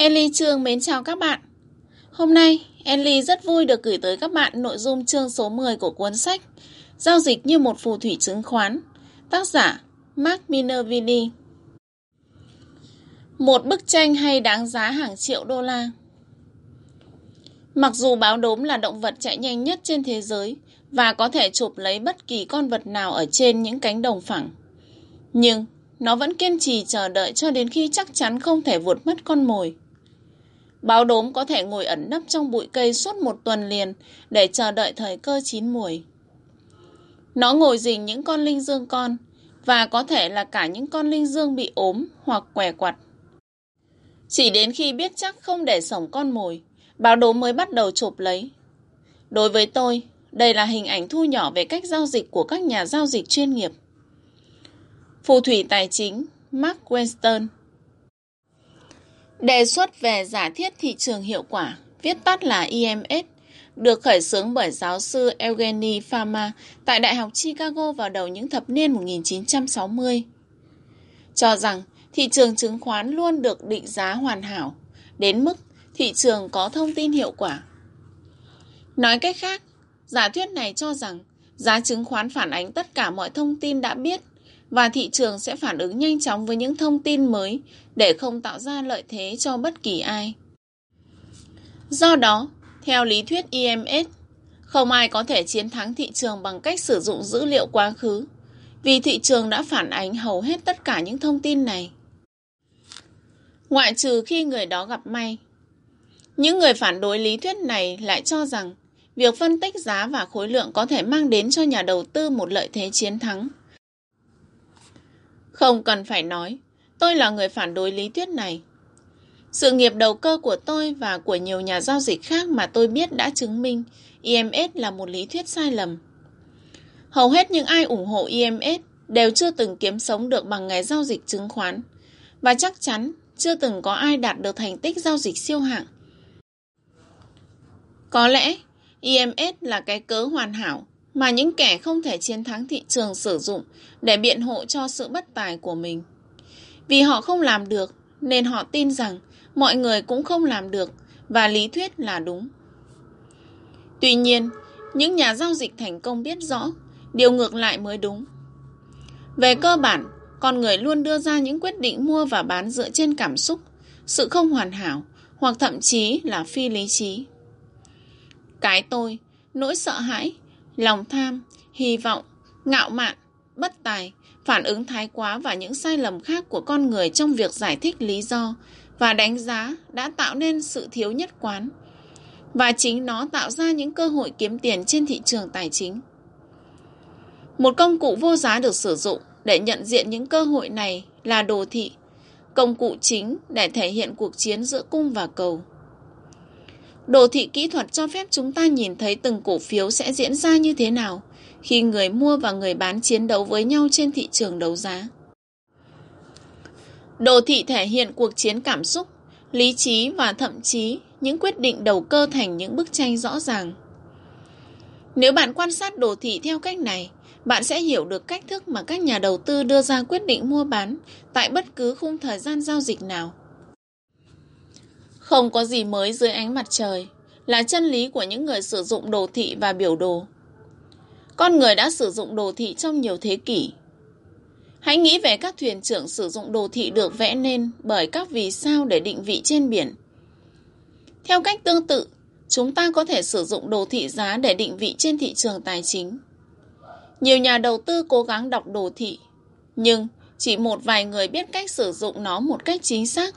Ellie Trương mến chào các bạn. Hôm nay, Ellie rất vui được gửi tới các bạn nội dung chương số 10 của cuốn sách Giao dịch như một phù thủy chứng khoán, tác giả Mark Minervini. Một bức tranh hay đáng giá hàng triệu đô la. Mặc dù báo đốm là động vật chạy nhanh nhất trên thế giới và có thể chụp lấy bất kỳ con vật nào ở trên những cánh đồng phẳng, nhưng nó vẫn kiên trì chờ đợi cho đến khi chắc chắn không thể vụt mất con mồi. Báo đốm có thể ngồi ẩn nấp trong bụi cây suốt một tuần liền để chờ đợi thời cơ chín mùi. Nó ngồi rình những con linh dương con và có thể là cả những con linh dương bị ốm hoặc què quặt. Chỉ đến khi biết chắc không để sống con mồi, báo đốm mới bắt đầu chụp lấy. Đối với tôi, đây là hình ảnh thu nhỏ về cách giao dịch của các nhà giao dịch chuyên nghiệp. Phù thủy tài chính Mark Winston Đề xuất về giả thiết thị trường hiệu quả, viết tắt là EMS, được khởi xướng bởi giáo sư Eugenie Fama tại Đại học Chicago vào đầu những thập niên 1960. Cho rằng thị trường chứng khoán luôn được định giá hoàn hảo, đến mức thị trường có thông tin hiệu quả. Nói cách khác, giả thuyết này cho rằng giá chứng khoán phản ánh tất cả mọi thông tin đã biết và thị trường sẽ phản ứng nhanh chóng với những thông tin mới để không tạo ra lợi thế cho bất kỳ ai. Do đó, theo lý thuyết EMS, không ai có thể chiến thắng thị trường bằng cách sử dụng dữ liệu quá khứ, vì thị trường đã phản ánh hầu hết tất cả những thông tin này. Ngoại trừ khi người đó gặp may. Những người phản đối lý thuyết này lại cho rằng việc phân tích giá và khối lượng có thể mang đến cho nhà đầu tư một lợi thế chiến thắng. Không cần phải nói, tôi là người phản đối lý thuyết này. Sự nghiệp đầu cơ của tôi và của nhiều nhà giao dịch khác mà tôi biết đã chứng minh ims là một lý thuyết sai lầm. Hầu hết những ai ủng hộ ims đều chưa từng kiếm sống được bằng nghề giao dịch chứng khoán và chắc chắn chưa từng có ai đạt được thành tích giao dịch siêu hạng. Có lẽ ims là cái cớ hoàn hảo mà những kẻ không thể chiến thắng thị trường sử dụng để biện hộ cho sự bất tài của mình. Vì họ không làm được, nên họ tin rằng mọi người cũng không làm được và lý thuyết là đúng. Tuy nhiên, những nhà giao dịch thành công biết rõ điều ngược lại mới đúng. Về cơ bản, con người luôn đưa ra những quyết định mua và bán dựa trên cảm xúc, sự không hoàn hảo hoặc thậm chí là phi lý trí. Cái tôi, nỗi sợ hãi, lòng tham, hy vọng, ngạo mạn, bất tài, phản ứng thái quá và những sai lầm khác của con người trong việc giải thích lý do và đánh giá đã tạo nên sự thiếu nhất quán. Và chính nó tạo ra những cơ hội kiếm tiền trên thị trường tài chính. Một công cụ vô giá được sử dụng để nhận diện những cơ hội này là đồ thị, công cụ chính để thể hiện cuộc chiến giữa cung và cầu. Đồ thị kỹ thuật cho phép chúng ta nhìn thấy từng cổ phiếu sẽ diễn ra như thế nào khi người mua và người bán chiến đấu với nhau trên thị trường đấu giá. Đồ thị thể hiện cuộc chiến cảm xúc, lý trí và thậm chí những quyết định đầu cơ thành những bức tranh rõ ràng. Nếu bạn quan sát đồ thị theo cách này, bạn sẽ hiểu được cách thức mà các nhà đầu tư đưa ra quyết định mua bán tại bất cứ khung thời gian giao dịch nào. Không có gì mới dưới ánh mặt trời là chân lý của những người sử dụng đồ thị và biểu đồ. Con người đã sử dụng đồ thị trong nhiều thế kỷ. Hãy nghĩ về các thuyền trưởng sử dụng đồ thị được vẽ nên bởi các vì sao để định vị trên biển. Theo cách tương tự, chúng ta có thể sử dụng đồ thị giá để định vị trên thị trường tài chính. Nhiều nhà đầu tư cố gắng đọc đồ thị, nhưng chỉ một vài người biết cách sử dụng nó một cách chính xác.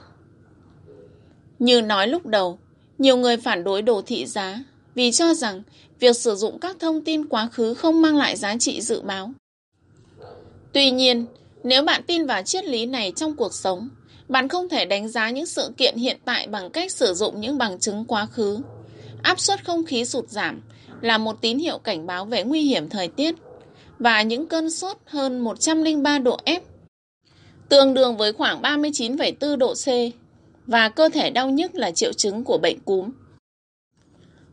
Như nói lúc đầu, nhiều người phản đối đồ thị giá vì cho rằng việc sử dụng các thông tin quá khứ không mang lại giá trị dự báo. Tuy nhiên, nếu bạn tin vào triết lý này trong cuộc sống, bạn không thể đánh giá những sự kiện hiện tại bằng cách sử dụng những bằng chứng quá khứ. Áp suất không khí sụt giảm là một tín hiệu cảnh báo về nguy hiểm thời tiết và những cơn sốt hơn 103 độ F, tương đương với khoảng 39,4 độ C và cơ thể đau nhức là triệu chứng của bệnh cúm.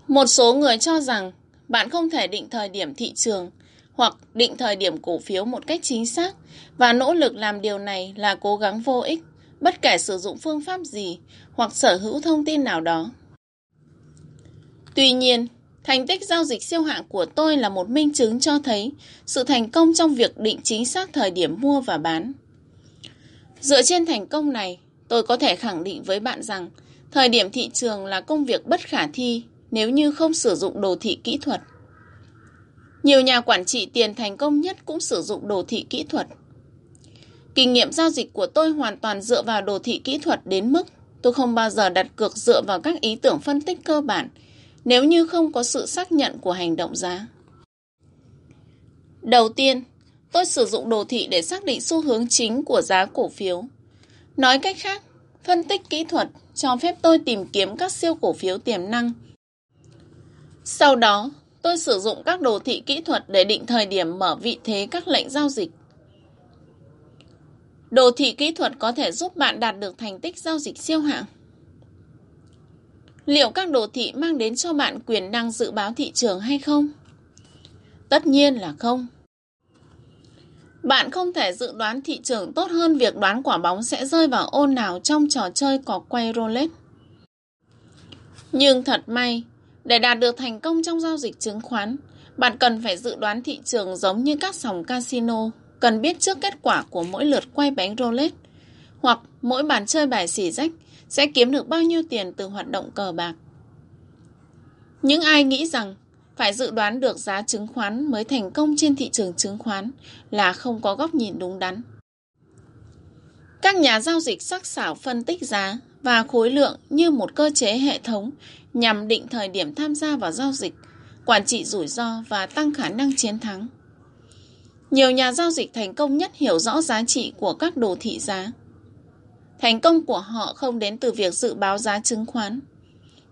Một số người cho rằng bạn không thể định thời điểm thị trường hoặc định thời điểm cổ phiếu một cách chính xác và nỗ lực làm điều này là cố gắng vô ích bất kể sử dụng phương pháp gì hoặc sở hữu thông tin nào đó. Tuy nhiên, thành tích giao dịch siêu hạng của tôi là một minh chứng cho thấy sự thành công trong việc định chính xác thời điểm mua và bán. Dựa trên thành công này, tôi có thể khẳng định với bạn rằng thời điểm thị trường là công việc bất khả thi nếu như không sử dụng đồ thị kỹ thuật. Nhiều nhà quản trị tiền thành công nhất cũng sử dụng đồ thị kỹ thuật. Kinh nghiệm giao dịch của tôi hoàn toàn dựa vào đồ thị kỹ thuật đến mức tôi không bao giờ đặt cược dựa vào các ý tưởng phân tích cơ bản nếu như không có sự xác nhận của hành động giá. Đầu tiên, tôi sử dụng đồ thị để xác định xu hướng chính của giá cổ phiếu. Nói cách khác, phân tích kỹ thuật cho phép tôi tìm kiếm các siêu cổ phiếu tiềm năng. Sau đó, tôi sử dụng các đồ thị kỹ thuật để định thời điểm mở vị thế các lệnh giao dịch. Đồ thị kỹ thuật có thể giúp bạn đạt được thành tích giao dịch siêu hạng. Liệu các đồ thị mang đến cho bạn quyền năng dự báo thị trường hay không? Tất nhiên là không. Bạn không thể dự đoán thị trường tốt hơn việc đoán quả bóng sẽ rơi vào ô nào trong trò chơi có quay roulette. Nhưng thật may, để đạt được thành công trong giao dịch chứng khoán, bạn cần phải dự đoán thị trường giống như các sòng casino, cần biết trước kết quả của mỗi lượt quay bánh roulette hoặc mỗi bàn chơi bài xỉ rách sẽ kiếm được bao nhiêu tiền từ hoạt động cờ bạc. Những ai nghĩ rằng phải dự đoán được giá chứng khoán mới thành công trên thị trường chứng khoán là không có góc nhìn đúng đắn. Các nhà giao dịch sắc sảo phân tích giá và khối lượng như một cơ chế hệ thống nhằm định thời điểm tham gia vào giao dịch, quản trị rủi ro và tăng khả năng chiến thắng. Nhiều nhà giao dịch thành công nhất hiểu rõ giá trị của các đồ thị giá. Thành công của họ không đến từ việc dự báo giá chứng khoán.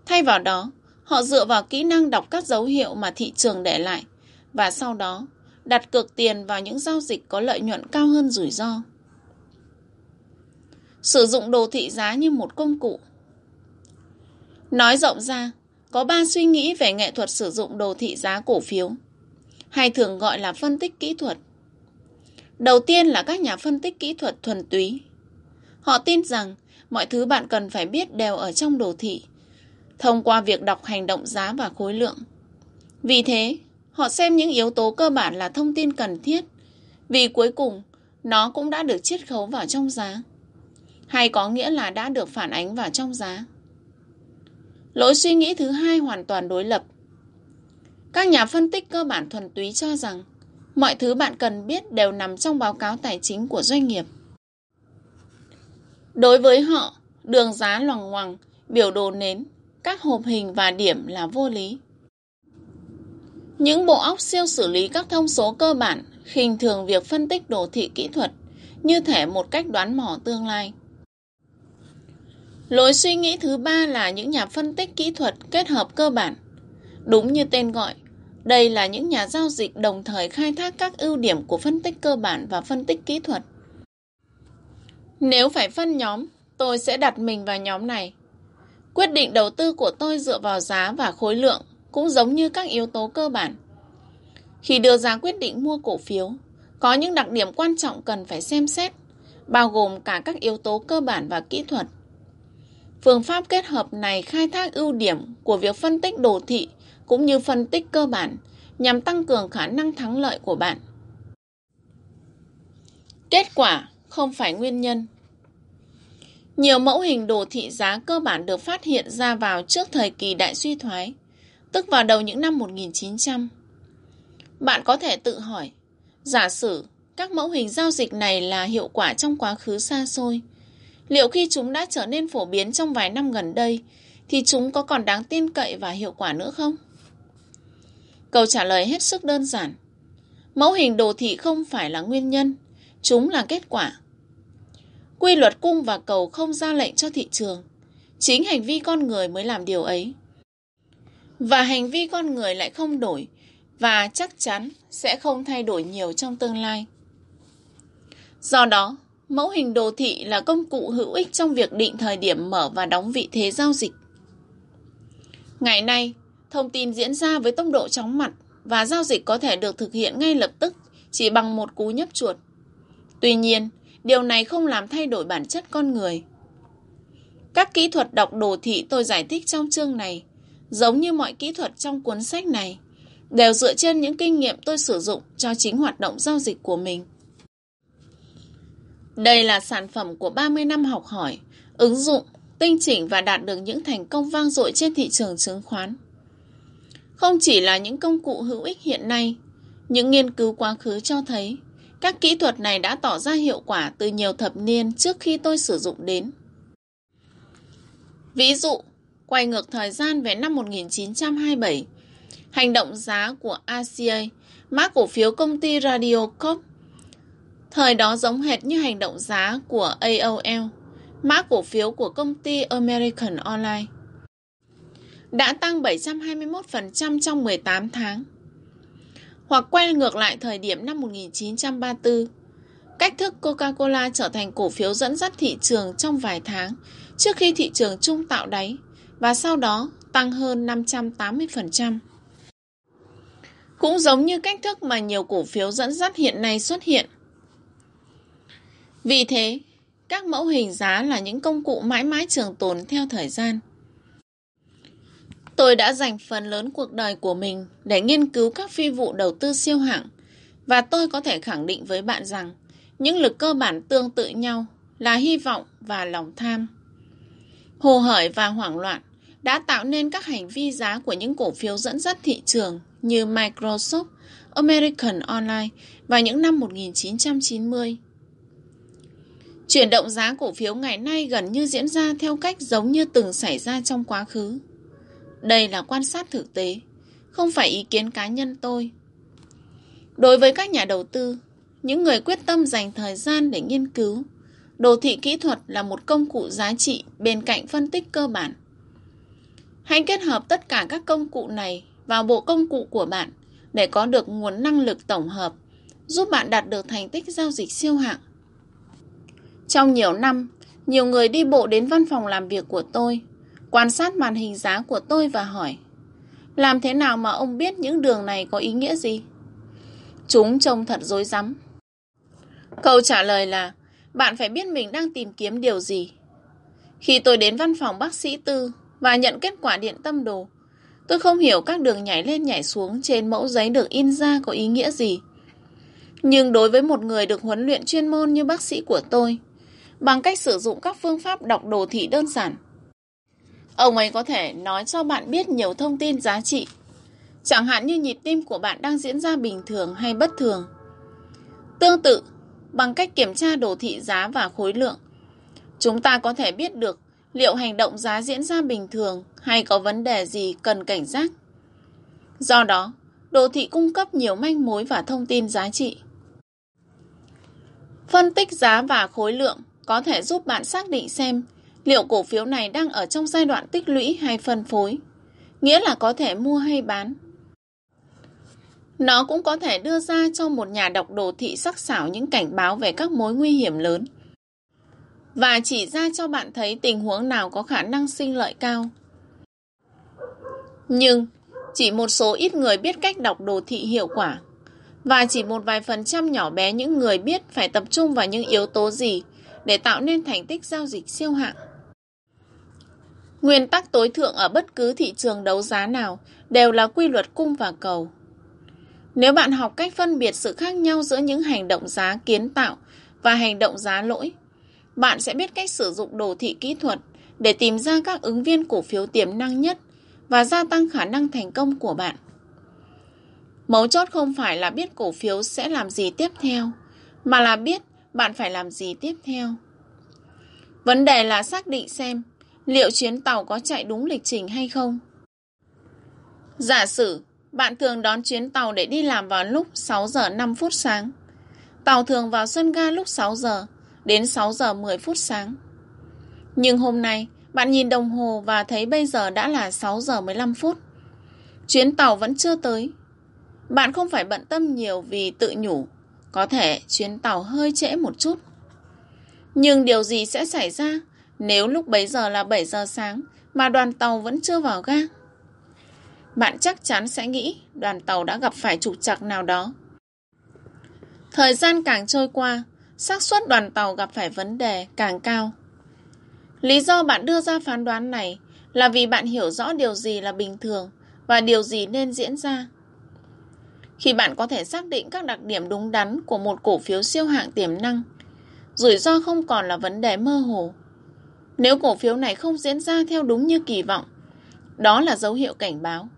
Thay vào đó, họ dựa vào kỹ năng đọc các dấu hiệu mà thị trường để lại và sau đó đặt cược tiền vào những giao dịch có lợi nhuận cao hơn rủi ro. Sử dụng đồ thị giá như một công cụ Nói rộng ra, có ba suy nghĩ về nghệ thuật sử dụng đồ thị giá cổ phiếu, hay thường gọi là phân tích kỹ thuật. Đầu tiên là các nhà phân tích kỹ thuật thuần túy. Họ tin rằng mọi thứ bạn cần phải biết đều ở trong đồ thị, thông qua việc đọc hành động giá và khối lượng. Vì thế, họ xem những yếu tố cơ bản là thông tin cần thiết, vì cuối cùng nó cũng đã được chiết khấu vào trong giá, hay có nghĩa là đã được phản ánh vào trong giá. Lối suy nghĩ thứ hai hoàn toàn đối lập. Các nhà phân tích cơ bản thuần túy cho rằng mọi thứ bạn cần biết đều nằm trong báo cáo tài chính của doanh nghiệp. Đối với họ, đường giá loằng ngoằng, biểu đồ nến, các hộp hình và điểm là vô lý. Những bộ óc siêu xử lý các thông số cơ bản khinh thường việc phân tích đồ thị kỹ thuật như thể một cách đoán mò tương lai. Lối suy nghĩ thứ ba là những nhà phân tích kỹ thuật kết hợp cơ bản. Đúng như tên gọi, đây là những nhà giao dịch đồng thời khai thác các ưu điểm của phân tích cơ bản và phân tích kỹ thuật. Nếu phải phân nhóm, tôi sẽ đặt mình vào nhóm này. Quyết định đầu tư của tôi dựa vào giá và khối lượng cũng giống như các yếu tố cơ bản. Khi đưa ra quyết định mua cổ phiếu, có những đặc điểm quan trọng cần phải xem xét, bao gồm cả các yếu tố cơ bản và kỹ thuật. Phương pháp kết hợp này khai thác ưu điểm của việc phân tích đồ thị cũng như phân tích cơ bản nhằm tăng cường khả năng thắng lợi của bạn. Kết quả không phải nguyên nhân. Nhiều mẫu hình đồ thị giá cơ bản được phát hiện ra vào trước thời kỳ đại suy thoái, tức vào đầu những năm 1900. Bạn có thể tự hỏi, giả sử các mẫu hình giao dịch này là hiệu quả trong quá khứ xa xôi, Liệu khi chúng đã trở nên phổ biến trong vài năm gần đây, thì chúng có còn đáng tin cậy và hiệu quả nữa không? Câu trả lời hết sức đơn giản. Mẫu hình đồ thị không phải là nguyên nhân, chúng là kết quả. Quy luật cung và cầu không ra lệnh cho thị trường. Chính hành vi con người mới làm điều ấy. Và hành vi con người lại không đổi và chắc chắn sẽ không thay đổi nhiều trong tương lai. Do đó, Mẫu hình đồ thị là công cụ hữu ích trong việc định thời điểm mở và đóng vị thế giao dịch. Ngày nay, thông tin diễn ra với tốc độ chóng mặt và giao dịch có thể được thực hiện ngay lập tức chỉ bằng một cú nhấp chuột. Tuy nhiên, điều này không làm thay đổi bản chất con người. Các kỹ thuật đọc đồ thị tôi giải thích trong chương này, giống như mọi kỹ thuật trong cuốn sách này, đều dựa trên những kinh nghiệm tôi sử dụng cho chính hoạt động giao dịch của mình. Đây là sản phẩm của 30 năm học hỏi, ứng dụng, tinh chỉnh và đạt được những thành công vang dội trên thị trường chứng khoán. Không chỉ là những công cụ hữu ích hiện nay, những nghiên cứu quá khứ cho thấy các kỹ thuật này đã tỏ ra hiệu quả từ nhiều thập niên trước khi tôi sử dụng đến. Ví dụ, quay ngược thời gian về năm 1927, hành động giá của ACA, mã cổ phiếu công ty Radio Corp, thời đó giống hệt như hành động giá của AOL, mã cổ phiếu của công ty American Online, đã tăng 721% trong 18 tháng. Hoặc quay ngược lại thời điểm năm 1934, cách thức Coca-Cola trở thành cổ phiếu dẫn dắt thị trường trong vài tháng trước khi thị trường chung tạo đáy và sau đó tăng hơn 580%. Cũng giống như cách thức mà nhiều cổ phiếu dẫn dắt hiện nay xuất hiện. Vì thế, các mẫu hình giá là những công cụ mãi mãi trường tồn theo thời gian. Tôi đã dành phần lớn cuộc đời của mình để nghiên cứu các phi vụ đầu tư siêu hạng và tôi có thể khẳng định với bạn rằng những lực cơ bản tương tự nhau là hy vọng và lòng tham. Hồ hởi và hoảng loạn đã tạo nên các hành vi giá của những cổ phiếu dẫn dắt thị trường như Microsoft, American Online vào những năm 1990. Chuyển động giá cổ phiếu ngày nay gần như diễn ra theo cách giống như từng xảy ra trong quá khứ. Đây là quan sát thực tế, không phải ý kiến cá nhân tôi. Đối với các nhà đầu tư, những người quyết tâm dành thời gian để nghiên cứu, đồ thị kỹ thuật là một công cụ giá trị bên cạnh phân tích cơ bản. Hãy kết hợp tất cả các công cụ này vào bộ công cụ của bạn để có được nguồn năng lực tổng hợp, giúp bạn đạt được thành tích giao dịch siêu hạng. Trong nhiều năm, nhiều người đi bộ đến văn phòng làm việc của tôi quan sát màn hình giá của tôi và hỏi, Làm thế nào mà ông biết những đường này có ý nghĩa gì? Chúng trông thật dối rắm. Câu trả lời là, Bạn phải biết mình đang tìm kiếm điều gì. Khi tôi đến văn phòng bác sĩ Tư Và nhận kết quả điện tâm đồ, Tôi không hiểu các đường nhảy lên nhảy xuống Trên mẫu giấy được in ra có ý nghĩa gì. Nhưng đối với một người được huấn luyện chuyên môn như bác sĩ của tôi, Bằng cách sử dụng các phương pháp đọc đồ thị đơn giản Ông ấy có thể nói cho bạn biết nhiều thông tin giá trị. Chẳng hạn như nhịp tim của bạn đang diễn ra bình thường hay bất thường. Tương tự, bằng cách kiểm tra đồ thị giá và khối lượng, chúng ta có thể biết được liệu hành động giá diễn ra bình thường hay có vấn đề gì cần cảnh giác. Do đó, đồ thị cung cấp nhiều manh mối và thông tin giá trị. Phân tích giá và khối lượng có thể giúp bạn xác định xem liệu cổ phiếu này đang ở trong giai đoạn tích lũy hay phân phối, nghĩa là có thể mua hay bán. Nó cũng có thể đưa ra cho một nhà đọc đồ thị sắc sảo những cảnh báo về các mối nguy hiểm lớn và chỉ ra cho bạn thấy tình huống nào có khả năng sinh lợi cao. Nhưng, chỉ một số ít người biết cách đọc đồ thị hiệu quả và chỉ một vài phần trăm nhỏ bé những người biết phải tập trung vào những yếu tố gì để tạo nên thành tích giao dịch siêu hạng. Nguyên tắc tối thượng ở bất cứ thị trường đấu giá nào đều là quy luật cung và cầu. Nếu bạn học cách phân biệt sự khác nhau giữa những hành động giá kiến tạo và hành động giá lỗi, bạn sẽ biết cách sử dụng đồ thị kỹ thuật để tìm ra các ứng viên cổ phiếu tiềm năng nhất và gia tăng khả năng thành công của bạn. Mấu chốt không phải là biết cổ phiếu sẽ làm gì tiếp theo, mà là biết bạn phải làm gì tiếp theo. Vấn đề là xác định xem liệu chuyến tàu có chạy đúng lịch trình hay không. Giả sử, bạn thường đón chuyến tàu để đi làm vào lúc 6 giờ 5 phút sáng. Tàu thường vào sân ga lúc 6 giờ, đến 6 giờ 10 phút sáng. Nhưng hôm nay, bạn nhìn đồng hồ và thấy bây giờ đã là 6 giờ 15 phút. Chuyến tàu vẫn chưa tới. Bạn không phải bận tâm nhiều vì tự nhủ. Có thể chuyến tàu hơi trễ một chút. Nhưng điều gì sẽ xảy ra nếu lúc bấy giờ là 7 giờ sáng mà đoàn tàu vẫn chưa vào ga. Bạn chắc chắn sẽ nghĩ đoàn tàu đã gặp phải trục trặc nào đó. Thời gian càng trôi qua, xác suất đoàn tàu gặp phải vấn đề càng cao. Lý do bạn đưa ra phán đoán này là vì bạn hiểu rõ điều gì là bình thường và điều gì nên diễn ra. Khi bạn có thể xác định các đặc điểm đúng đắn của một cổ phiếu siêu hạng tiềm năng, rủi ro không còn là vấn đề mơ hồ. Nếu cổ phiếu này không diễn ra theo đúng như kỳ vọng, đó là dấu hiệu cảnh báo.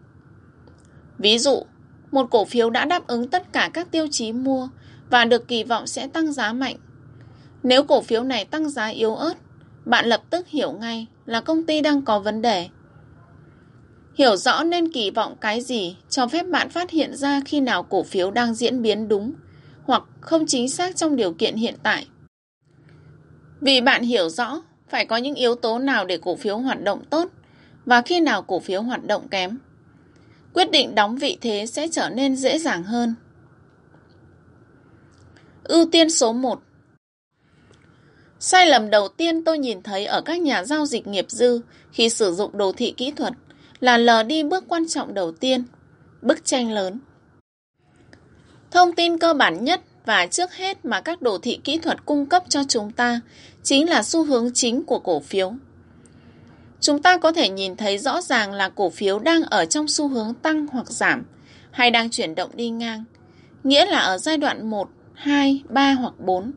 Ví dụ, một cổ phiếu đã đáp ứng tất cả các tiêu chí mua và được kỳ vọng sẽ tăng giá mạnh. Nếu cổ phiếu này tăng giá yếu ớt, bạn lập tức hiểu ngay là công ty đang có vấn đề. Hiểu rõ nên kỳ vọng cái gì cho phép bạn phát hiện ra khi nào cổ phiếu đang diễn biến đúng hoặc không chính xác trong điều kiện hiện tại. Vì bạn hiểu rõ phải có những yếu tố nào để cổ phiếu hoạt động tốt và khi nào cổ phiếu hoạt động kém. Quyết định đóng vị thế sẽ trở nên dễ dàng hơn. Ưu tiên số 1 Sai lầm đầu tiên tôi nhìn thấy ở các nhà giao dịch nghiệp dư khi sử dụng đồ thị kỹ thuật là lờ đi bước quan trọng đầu tiên, bức tranh lớn. Thông tin cơ bản nhất và trước hết mà các đồ thị kỹ thuật cung cấp cho chúng ta chính là xu hướng chính của cổ phiếu. Chúng ta có thể nhìn thấy rõ ràng là cổ phiếu đang ở trong xu hướng tăng hoặc giảm hay đang chuyển động đi ngang, nghĩa là ở giai đoạn 1, 2, 3 hoặc 4.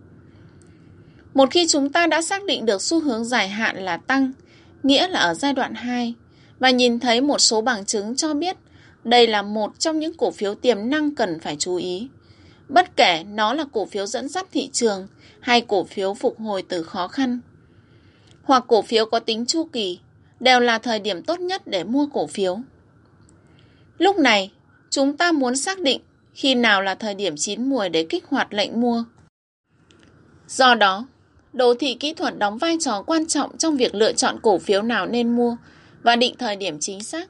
Một khi chúng ta đã xác định được xu hướng dài hạn là tăng, nghĩa là ở giai đoạn 2, và nhìn thấy một số bằng chứng cho biết đây là một trong những cổ phiếu tiềm năng cần phải chú ý. Bất kể nó là cổ phiếu dẫn dắt thị trường hay cổ phiếu phục hồi từ khó khăn, hoặc cổ phiếu có tính chu kỳ, đều là thời điểm tốt nhất để mua cổ phiếu. Lúc này, chúng ta muốn xác định khi nào là thời điểm chín mùi để kích hoạt lệnh mua. Do đó, đồ thị kỹ thuật đóng vai trò quan trọng trong việc lựa chọn cổ phiếu nào nên mua và định thời điểm chính xác.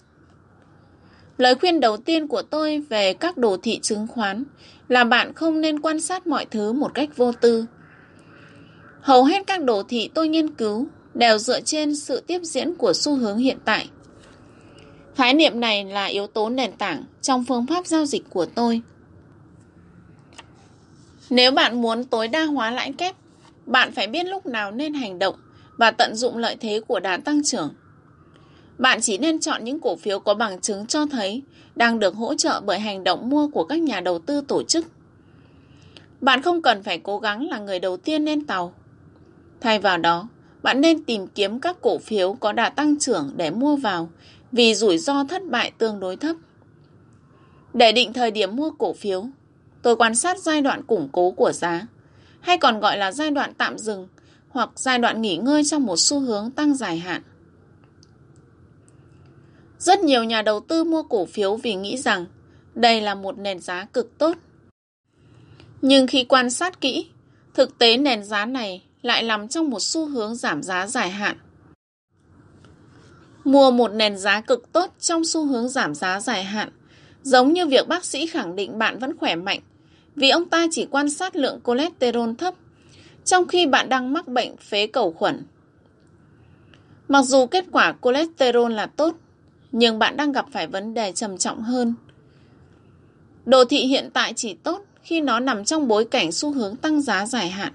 Lời khuyên đầu tiên của tôi về các đồ thị chứng khoán là bạn không nên quan sát mọi thứ một cách vô tư. Hầu hết các đồ thị tôi nghiên cứu đều dựa trên sự tiếp diễn của xu hướng hiện tại. Khái niệm này là yếu tố nền tảng trong phương pháp giao dịch của tôi. Nếu bạn muốn tối đa hóa lãi kép, bạn phải biết lúc nào nên hành động và tận dụng lợi thế của đà tăng trưởng. Bạn chỉ nên chọn những cổ phiếu có bằng chứng cho thấy đang được hỗ trợ bởi hành động mua của các nhà đầu tư tổ chức. Bạn không cần phải cố gắng là người đầu tiên lên tàu. Thay vào đó, bạn nên tìm kiếm các cổ phiếu có đà tăng trưởng để mua vào vì rủi ro thất bại tương đối thấp. Để định thời điểm mua cổ phiếu, tôi quan sát giai đoạn củng cố của giá, hay còn gọi là giai đoạn tạm dừng hoặc giai đoạn nghỉ ngơi trong một xu hướng tăng dài hạn. Rất nhiều nhà đầu tư mua cổ phiếu vì nghĩ rằng đây là một nền giá cực tốt. Nhưng khi quan sát kỹ, thực tế nền giá này lại nằm trong một xu hướng giảm giá dài hạn. Mua một nền giá cực tốt trong xu hướng giảm giá dài hạn, giống như việc bác sĩ khẳng định bạn vẫn khỏe mạnh, vì ông ta chỉ quan sát lượng cholesterol thấp, trong khi bạn đang mắc bệnh phế cầu khuẩn. Mặc dù kết quả cholesterol là tốt, nhưng bạn đang gặp phải vấn đề trầm trọng hơn. Đồ thị hiện tại chỉ tốt khi nó nằm trong bối cảnh xu hướng tăng giá dài hạn.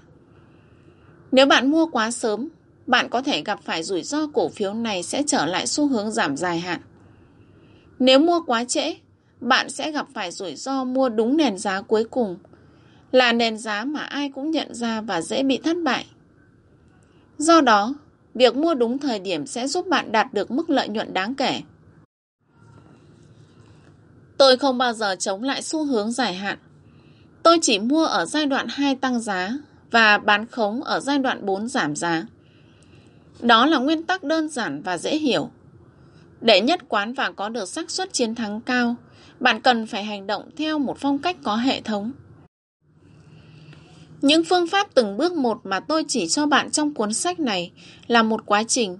Nếu bạn mua quá sớm, bạn có thể gặp phải rủi ro cổ phiếu này sẽ trở lại xu hướng giảm dài hạn. Nếu mua quá trễ, bạn sẽ gặp phải rủi ro mua đúng nền giá cuối cùng, là nền giá mà ai cũng nhận ra và dễ bị thất bại. Do đó, việc mua đúng thời điểm sẽ giúp bạn đạt được mức lợi nhuận đáng kể. Tôi không bao giờ chống lại xu hướng dài hạn. Tôi chỉ mua ở giai đoạn 2 tăng giá và bán khống ở giai đoạn 4 giảm giá. Đó là nguyên tắc đơn giản và dễ hiểu. Để nhất quán và có được xác suất chiến thắng cao, bạn cần phải hành động theo một phong cách có hệ thống. Những phương pháp từng bước một mà tôi chỉ cho bạn trong cuốn sách này là một quá trình.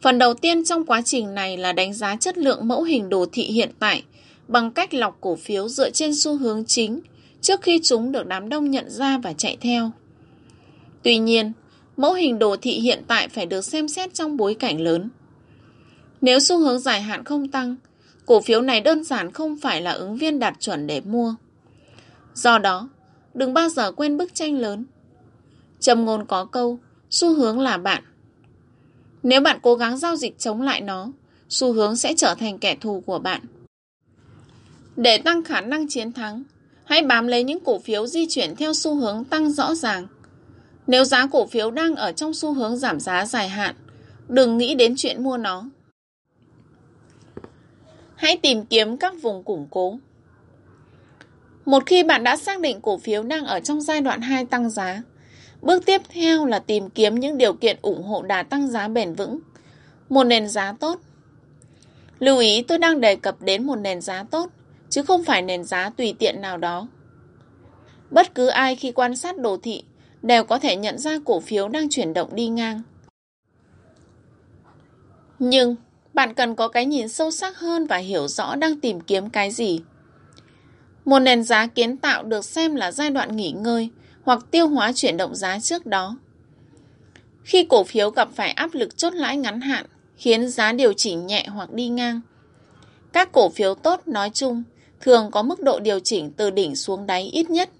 Phần đầu tiên trong quá trình này là đánh giá chất lượng mẫu hình đồ thị hiện tại bằng cách lọc cổ phiếu dựa trên xu hướng chính trước khi chúng được đám đông nhận ra và chạy theo. Tuy nhiên, mẫu hình đồ thị hiện tại phải được xem xét trong bối cảnh lớn. Nếu xu hướng dài hạn không tăng, cổ phiếu này đơn giản không phải là ứng viên đạt chuẩn để mua. Do đó, đừng bao giờ quên bức tranh lớn, Trầm ngôn có câu, xu hướng là bạn. Nếu bạn cố gắng giao dịch chống lại nó, xu hướng sẽ trở thành kẻ thù của bạn. Để tăng khả năng chiến thắng, hãy bám lấy những cổ phiếu di chuyển theo xu hướng tăng rõ ràng. Nếu giá cổ phiếu đang ở trong xu hướng giảm giá dài hạn, đừng nghĩ đến chuyện mua nó. Hãy tìm kiếm các vùng củng cố. Một khi bạn đã xác định cổ phiếu đang ở trong giai đoạn 2 tăng giá, bước tiếp theo là tìm kiếm những điều kiện ủng hộ đà tăng giá bền vững. Một nền giá tốt. Lưu ý tôi đang đề cập đến một nền giá tốt, chứ không phải nền giá tùy tiện nào đó. Bất cứ ai khi quan sát đồ thị đều có thể nhận ra cổ phiếu đang chuyển động đi ngang. Nhưng bạn cần có cái nhìn sâu sắc hơn và hiểu rõ đang tìm kiếm cái gì. Một nền giá kiến tạo được xem là giai đoạn nghỉ ngơi hoặc tiêu hóa chuyển động giá trước đó. Khi cổ phiếu gặp phải áp lực chốt lãi ngắn hạn, khiến giá điều chỉnh nhẹ hoặc đi ngang. Các cổ phiếu tốt nói chung thường có mức độ điều chỉnh từ đỉnh xuống đáy ít nhất.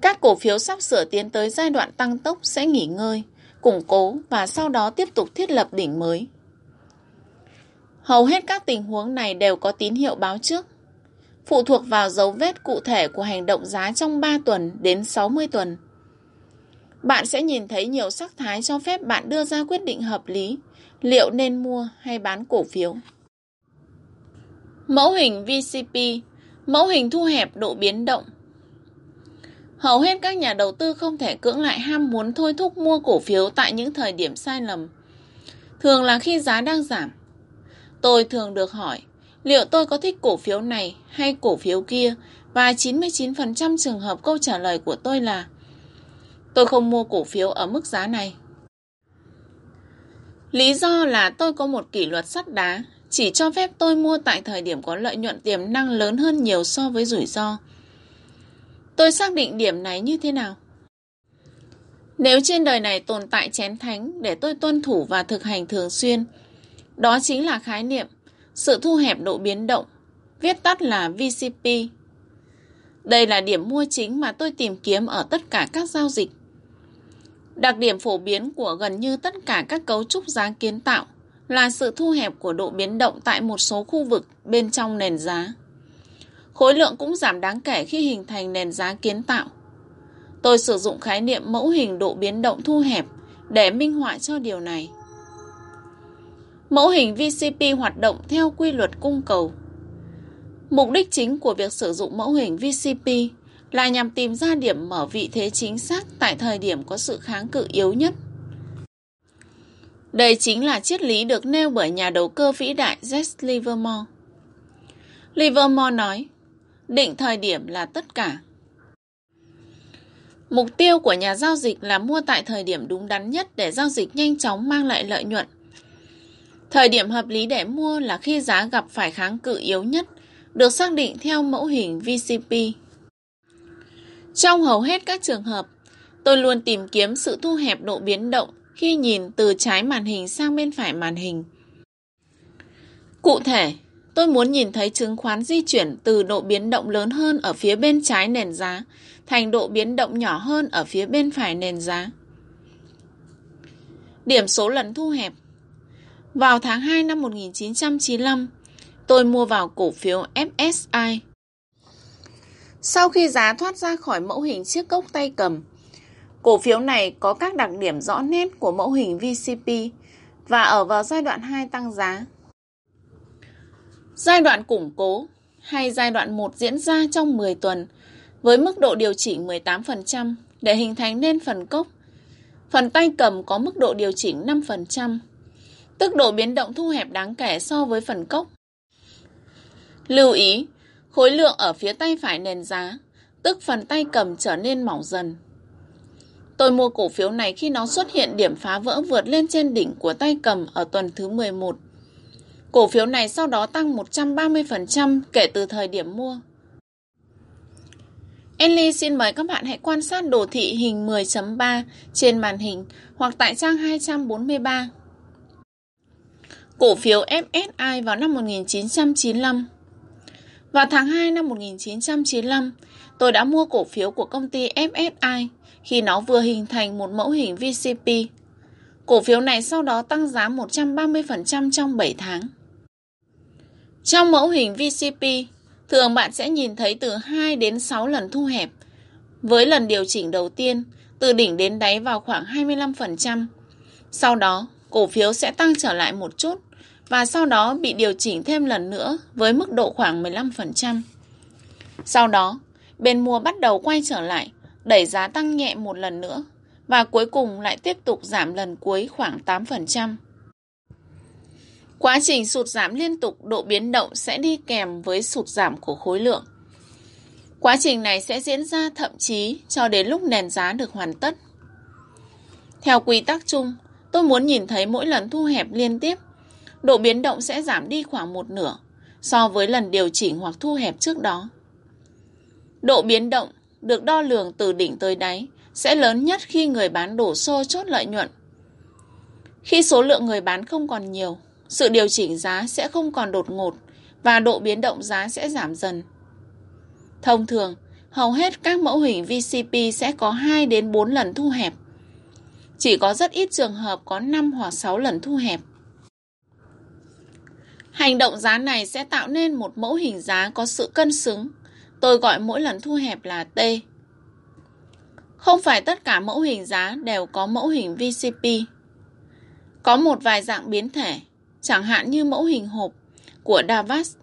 Các cổ phiếu sắp sửa tiến tới giai đoạn tăng tốc sẽ nghỉ ngơi, củng cố và sau đó tiếp tục thiết lập đỉnh mới. Hầu hết các tình huống này đều có tín hiệu báo trước, phụ thuộc vào dấu vết cụ thể của hành động giá trong 3 tuần đến 60 tuần. Bạn sẽ nhìn thấy nhiều sắc thái cho phép bạn đưa ra quyết định hợp lý liệu nên mua hay bán cổ phiếu. Mẫu hình VCP, mẫu hình thu hẹp độ biến động. Hầu hết các nhà đầu tư không thể cưỡng lại ham muốn thôi thúc mua cổ phiếu tại những thời điểm sai lầm. Thường là khi giá đang giảm. Tôi thường được hỏi liệu tôi có thích cổ phiếu này hay cổ phiếu kia và 99% trường hợp câu trả lời của tôi là tôi không mua cổ phiếu ở mức giá này. Lý do là tôi có một kỷ luật sắt đá, chỉ cho phép tôi mua tại thời điểm có lợi nhuận tiềm năng lớn hơn nhiều so với rủi ro. Tôi xác định điểm này như thế nào? Nếu trên đời này tồn tại chén thánh để tôi tuân thủ và thực hành thường xuyên, đó chính là khái niệm sự thu hẹp độ biến động, viết tắt là VCP. Đây là điểm mua chính mà tôi tìm kiếm ở tất cả các giao dịch. Đặc điểm phổ biến của gần như tất cả các cấu trúc giá kiến tạo là sự thu hẹp của độ biến động tại một số khu vực bên trong nền giá. Khối lượng cũng giảm đáng kể khi hình thành nền giá kiến tạo. Tôi sử dụng khái niệm mẫu hình độ biến động thu hẹp để minh họa cho điều này. Mẫu hình VCP hoạt động theo quy luật cung cầu. Mục đích chính của việc sử dụng mẫu hình VCP là nhằm tìm ra điểm mở vị thế chính xác tại thời điểm có sự kháng cự yếu nhất. Đây chính là triết lý được nêu bởi nhà đầu cơ vĩ đại Jess Livermore. Livermore nói, định thời điểm là tất cả. Mục tiêu của nhà giao dịch là mua tại thời điểm đúng đắn nhất để giao dịch nhanh chóng mang lại lợi nhuận. Thời điểm hợp lý để mua là khi giá gặp phải kháng cự yếu nhất, được xác định theo mẫu hình VCP. Trong hầu hết các trường hợp, tôi luôn tìm kiếm sự thu hẹp độ biến động khi nhìn từ trái màn hình sang bên phải màn hình. Cụ thể, tôi muốn nhìn thấy chứng khoán di chuyển từ độ biến động lớn hơn ở phía bên trái nền giá thành độ biến động nhỏ hơn ở phía bên phải nền giá. Điểm số lần thu hẹp Vào tháng 2 năm 1995, tôi mua vào cổ phiếu FSI sau khi giá thoát ra khỏi mẫu hình chiếc cốc tay cầm, cổ phiếu này có các đặc điểm rõ nét của mẫu hình VCP và ở vào giai đoạn 2 tăng giá. Giai đoạn củng cố hay giai đoạn 1 diễn ra trong 10 tuần với mức độ điều chỉnh 18% để hình thành nên phần cốc. Phần tay cầm có mức độ điều chỉnh 5%, tức độ biến động thu hẹp đáng kể so với phần cốc. Lưu ý, Khối lượng ở phía tay phải nền giá, tức phần tay cầm trở nên mỏng dần. Tôi mua cổ phiếu này khi nó xuất hiện điểm phá vỡ vượt lên trên đỉnh của tay cầm ở tuần thứ 11. Cổ phiếu này sau đó tăng 130% kể từ thời điểm mua. Enly xin mời các bạn hãy quan sát đồ thị hình 10.3 trên màn hình hoặc tại trang 243. Cổ phiếu FSI vào năm 1995 vào tháng 2 năm 1995, tôi đã mua cổ phiếu của công ty FSI khi nó vừa hình thành một mẫu hình VCP. Cổ phiếu này sau đó tăng giá 130% trong 7 tháng. Trong mẫu hình VCP, thường bạn sẽ nhìn thấy từ 2 đến 6 lần thu hẹp. Với lần điều chỉnh đầu tiên, từ đỉnh đến đáy vào khoảng 25%. Sau đó, cổ phiếu sẽ tăng trở lại một chút và sau đó bị điều chỉnh thêm lần nữa với mức độ khoảng 15%. Sau đó, bên mua bắt đầu quay trở lại, đẩy giá tăng nhẹ một lần nữa và cuối cùng lại tiếp tục giảm lần cuối khoảng 8%. Quá trình sụt giảm liên tục độ biến động sẽ đi kèm với sụt giảm của khối lượng. Quá trình này sẽ diễn ra thậm chí cho đến lúc nền giá được hoàn tất. Theo quy tắc chung, tôi muốn nhìn thấy mỗi lần thu hẹp liên tiếp, độ biến động sẽ giảm đi khoảng một nửa so với lần điều chỉnh hoặc thu hẹp trước đó. Độ biến động được đo lường từ đỉnh tới đáy sẽ lớn nhất khi người bán đổ xô chốt lợi nhuận. Khi số lượng người bán không còn nhiều, sự điều chỉnh giá sẽ không còn đột ngột và độ biến động giá sẽ giảm dần. Thông thường, hầu hết các mẫu hình VCP sẽ có 2 đến 4 lần thu hẹp. Chỉ có rất ít trường hợp có 5 hoặc 6 lần thu hẹp. Hành động giá này sẽ tạo nên một mẫu hình giá có sự cân xứng. Tôi gọi mỗi lần thu hẹp là T. Không phải tất cả mẫu hình giá đều có mẫu hình VCP. Có một vài dạng biến thể, chẳng hạn như mẫu hình hộp của Davas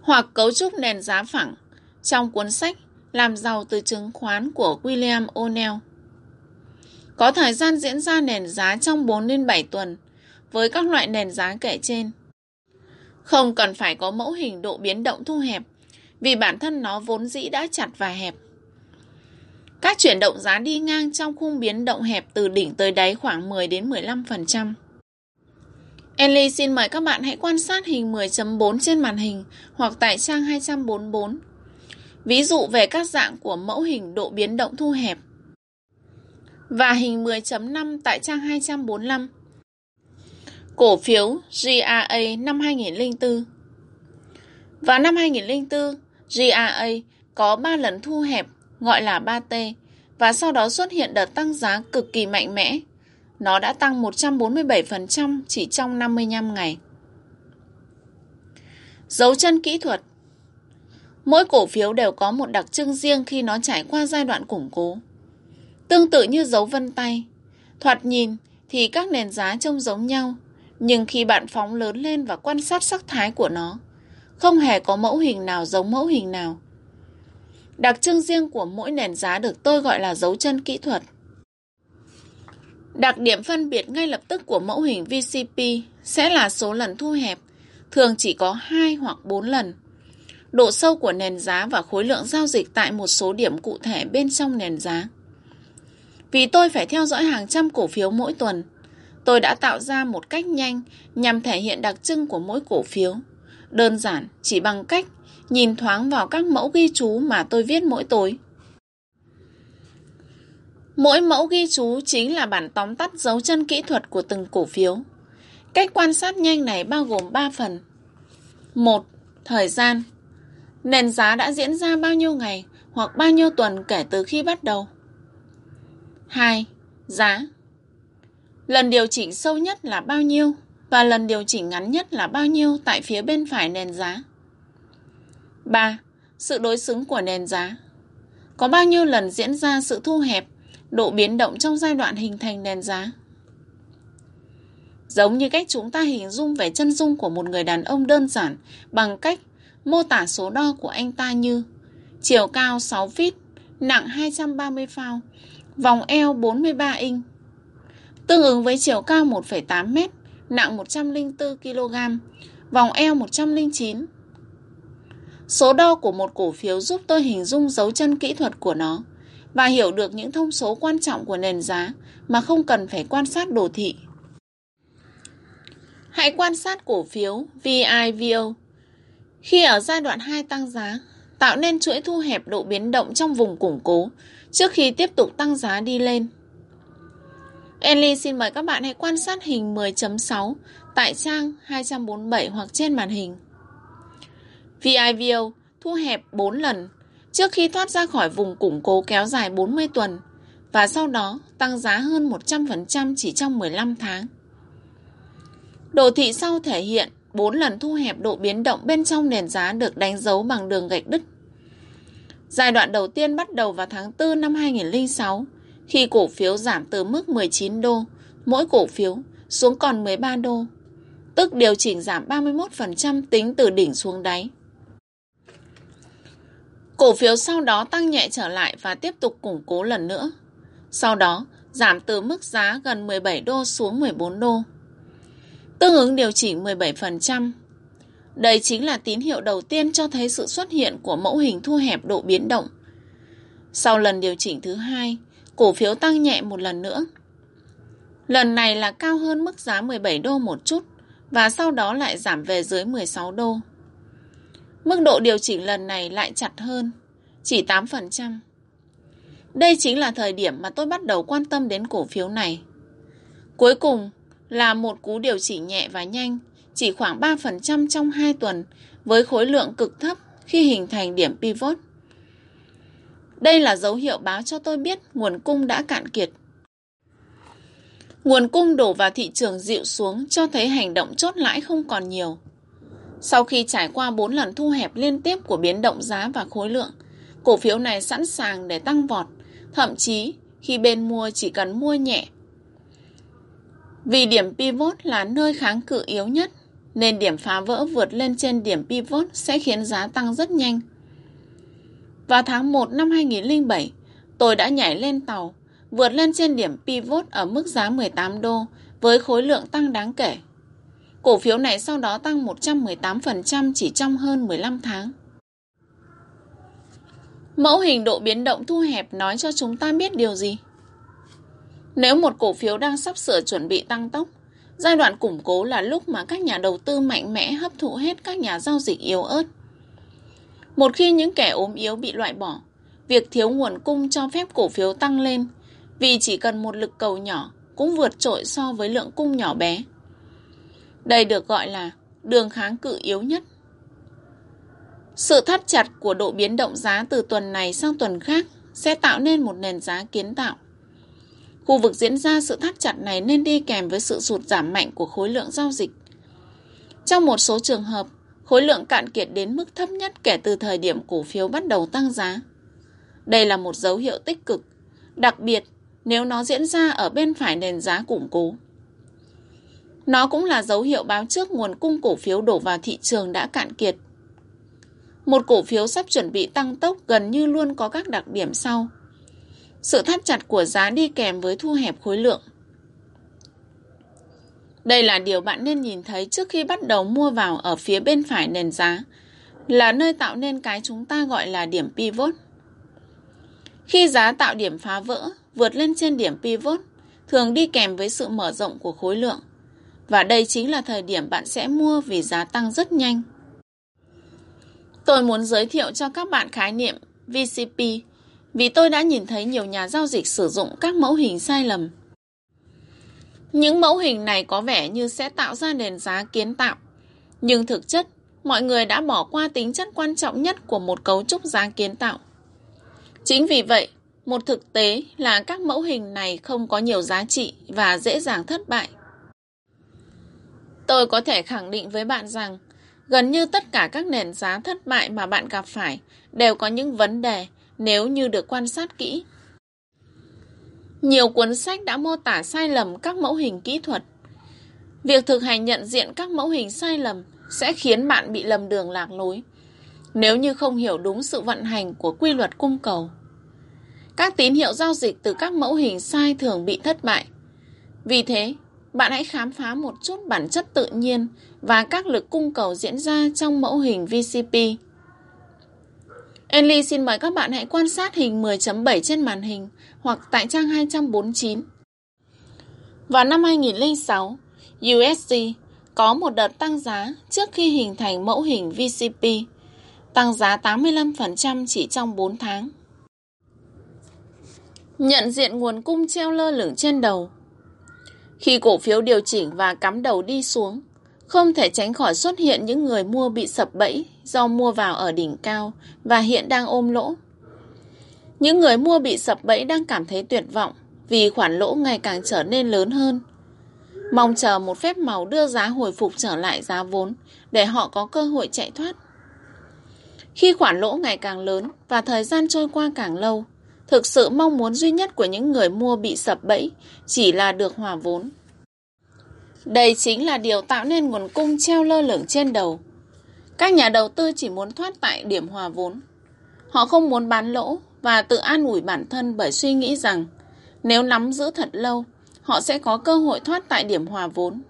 hoặc cấu trúc nền giá phẳng trong cuốn sách Làm giàu từ chứng khoán của William O'Neill. Có thời gian diễn ra nền giá trong 4 đến 7 tuần với các loại nền giá kể trên. Không cần phải có mẫu hình độ biến động thu hẹp vì bản thân nó vốn dĩ đã chặt và hẹp. Các chuyển động giá đi ngang trong khung biến động hẹp từ đỉnh tới đáy khoảng 10 đến 15%. Ellie xin mời các bạn hãy quan sát hình 10.4 trên màn hình hoặc tại trang 244. Ví dụ về các dạng của mẫu hình độ biến động thu hẹp. Và hình 10.5 tại trang 245. Cổ phiếu GRA năm 2004 Vào năm 2004, GRA có 3 lần thu hẹp gọi là 3T và sau đó xuất hiện đợt tăng giá cực kỳ mạnh mẽ nó đã tăng 147% chỉ trong 55 ngày. Dấu chân kỹ thuật Mỗi cổ phiếu đều có một đặc trưng riêng khi nó trải qua giai đoạn củng cố. Tương tự như dấu vân tay, thoạt nhìn thì các nền giá trông giống nhau, nhưng khi bạn phóng lớn lên và quan sát sắc thái của nó, không hề có mẫu hình nào giống mẫu hình nào. Đặc trưng riêng của mỗi nền giá được tôi gọi là dấu chân kỹ thuật. Đặc điểm phân biệt ngay lập tức của mẫu hình VCP sẽ là số lần thu hẹp, thường chỉ có 2 hoặc 4 lần. Độ sâu của nền giá và khối lượng giao dịch tại một số điểm cụ thể bên trong nền giá. Vì tôi phải theo dõi hàng trăm cổ phiếu mỗi tuần, tôi đã tạo ra một cách nhanh nhằm thể hiện đặc trưng của mỗi cổ phiếu. Đơn giản, chỉ bằng cách nhìn thoáng vào các mẫu ghi chú mà tôi viết mỗi tối. Mỗi mẫu ghi chú chính là bản tóm tắt dấu chân kỹ thuật của từng cổ phiếu. Cách quan sát nhanh này bao gồm 3 phần. 1. Thời gian. Nền giá đã diễn ra bao nhiêu ngày hoặc bao nhiêu tuần kể từ khi bắt đầu. 2. Giá. Lần điều chỉnh sâu nhất là bao nhiêu và lần điều chỉnh ngắn nhất là bao nhiêu tại phía bên phải nền giá. 3. Sự đối xứng của nền giá. Có bao nhiêu lần diễn ra sự thu hẹp độ biến động trong giai đoạn hình thành nền giá. Giống như cách chúng ta hình dung về chân dung của một người đàn ông đơn giản bằng cách mô tả số đo của anh ta như chiều cao 6 feet, nặng 230 pound, vòng eo 43 inch, tương ứng với chiều cao 1,8 mét nặng 104 kg, vòng eo 109. Số đo của một cổ phiếu giúp tôi hình dung dấu chân kỹ thuật của nó và hiểu được những thông số quan trọng của nền giá mà không cần phải quan sát đồ thị. Hãy quan sát cổ phiếu VIVO. Khi ở giai đoạn 2 tăng giá, tạo nên chuỗi thu hẹp độ biến động trong vùng củng cố trước khi tiếp tục tăng giá đi lên. Enly xin mời các bạn hãy quan sát hình 10.6 tại trang 247 hoặc trên màn hình. VIVO thu hẹp 4 lần trước khi thoát ra khỏi vùng củng cố kéo dài 40 tuần và sau đó tăng giá hơn 100% chỉ trong 15 tháng. Đồ thị sau thể hiện 4 lần thu hẹp độ biến động bên trong nền giá được đánh dấu bằng đường gạch đứt. Giai đoạn đầu tiên bắt đầu vào tháng 4 năm 2006 khi cổ phiếu giảm từ mức 19 đô mỗi cổ phiếu xuống còn 13 đô, tức điều chỉnh giảm 31% tính từ đỉnh xuống đáy. Cổ phiếu sau đó tăng nhẹ trở lại và tiếp tục củng cố lần nữa. Sau đó, giảm từ mức giá gần 17 đô xuống 14 đô. Tương ứng điều chỉnh 17%. Đây chính là tín hiệu đầu tiên cho thấy sự xuất hiện của mẫu hình thu hẹp độ biến động. Sau lần điều chỉnh thứ hai, cổ phiếu tăng nhẹ một lần nữa. Lần này là cao hơn mức giá 17 đô một chút và sau đó lại giảm về dưới 16 đô. Mức độ điều chỉnh lần này lại chặt hơn, chỉ 8%. Đây chính là thời điểm mà tôi bắt đầu quan tâm đến cổ phiếu này. Cuối cùng là một cú điều chỉnh nhẹ và nhanh, chỉ khoảng 3% trong 2 tuần với khối lượng cực thấp khi hình thành điểm pivot. Đây là dấu hiệu báo cho tôi biết nguồn cung đã cạn kiệt. Nguồn cung đổ vào thị trường dịu xuống cho thấy hành động chốt lãi không còn nhiều. Sau khi trải qua 4 lần thu hẹp liên tiếp của biến động giá và khối lượng, cổ phiếu này sẵn sàng để tăng vọt, thậm chí khi bên mua chỉ cần mua nhẹ. Vì điểm pivot là nơi kháng cự yếu nhất, nên điểm phá vỡ vượt lên trên điểm pivot sẽ khiến giá tăng rất nhanh. Vào tháng 1 năm 2007, tôi đã nhảy lên tàu, vượt lên trên điểm pivot ở mức giá 18 đô với khối lượng tăng đáng kể. Cổ phiếu này sau đó tăng 118% chỉ trong hơn 15 tháng. Mẫu hình độ biến động thu hẹp nói cho chúng ta biết điều gì? Nếu một cổ phiếu đang sắp sửa chuẩn bị tăng tốc, giai đoạn củng cố là lúc mà các nhà đầu tư mạnh mẽ hấp thụ hết các nhà giao dịch yếu ớt. Một khi những kẻ ốm yếu bị loại bỏ, việc thiếu nguồn cung cho phép cổ phiếu tăng lên vì chỉ cần một lực cầu nhỏ cũng vượt trội so với lượng cung nhỏ bé. Đây được gọi là đường kháng cự yếu nhất. Sự thắt chặt của độ biến động giá từ tuần này sang tuần khác sẽ tạo nên một nền giá kiến tạo. Khu vực diễn ra sự thắt chặt này nên đi kèm với sự sụt giảm mạnh của khối lượng giao dịch. Trong một số trường hợp, khối lượng cạn kiệt đến mức thấp nhất kể từ thời điểm cổ phiếu bắt đầu tăng giá. Đây là một dấu hiệu tích cực, đặc biệt nếu nó diễn ra ở bên phải nền giá củng cố. Nó cũng là dấu hiệu báo trước nguồn cung cổ phiếu đổ vào thị trường đã cạn kiệt. Một cổ phiếu sắp chuẩn bị tăng tốc gần như luôn có các đặc điểm sau. Sự thắt chặt của giá đi kèm với thu hẹp khối lượng. Đây là điều bạn nên nhìn thấy trước khi bắt đầu mua vào ở phía bên phải nền giá, là nơi tạo nên cái chúng ta gọi là điểm pivot. Khi giá tạo điểm phá vỡ, vượt lên trên điểm pivot, thường đi kèm với sự mở rộng của khối lượng. Và đây chính là thời điểm bạn sẽ mua vì giá tăng rất nhanh. Tôi muốn giới thiệu cho các bạn khái niệm VCP vì tôi đã nhìn thấy nhiều nhà giao dịch sử dụng các mẫu hình sai lầm. Những mẫu hình này có vẻ như sẽ tạo ra nền giá kiến tạo, nhưng thực chất mọi người đã bỏ qua tính chất quan trọng nhất của một cấu trúc giá kiến tạo. Chính vì vậy, một thực tế là các mẫu hình này không có nhiều giá trị và dễ dàng thất bại. Tôi có thể khẳng định với bạn rằng gần như tất cả các nền giá thất bại mà bạn gặp phải đều có những vấn đề nếu như được quan sát kỹ. Nhiều cuốn sách đã mô tả sai lầm các mẫu hình kỹ thuật. Việc thực hành nhận diện các mẫu hình sai lầm sẽ khiến bạn bị lầm đường lạc lối nếu như không hiểu đúng sự vận hành của quy luật cung cầu. Các tín hiệu giao dịch từ các mẫu hình sai thường bị thất bại. Vì thế, bạn hãy khám phá một chút bản chất tự nhiên và các lực cung cầu diễn ra trong mẫu hình VCP. Enly xin mời các bạn hãy quan sát hình 10.7 trên màn hình hoặc tại trang 249. Vào năm 2006, USD có một đợt tăng giá trước khi hình thành mẫu hình VCP, tăng giá 85% chỉ trong 4 tháng. Nhận diện nguồn cung treo lơ lửng trên đầu Khi cổ phiếu điều chỉnh và cắm đầu đi xuống, không thể tránh khỏi xuất hiện những người mua bị sập bẫy do mua vào ở đỉnh cao và hiện đang ôm lỗ. Những người mua bị sập bẫy đang cảm thấy tuyệt vọng vì khoản lỗ ngày càng trở nên lớn hơn. Mong chờ một phép màu đưa giá hồi phục trở lại giá vốn để họ có cơ hội chạy thoát. Khi khoản lỗ ngày càng lớn và thời gian trôi qua càng lâu, thực sự mong muốn duy nhất của những người mua bị sập bẫy chỉ là được hòa vốn. Đây chính là điều tạo nên nguồn cung treo lơ lửng trên đầu. Các nhà đầu tư chỉ muốn thoát tại điểm hòa vốn. Họ không muốn bán lỗ và tự an ủi bản thân bởi suy nghĩ rằng nếu nắm giữ thật lâu, họ sẽ có cơ hội thoát tại điểm hòa vốn.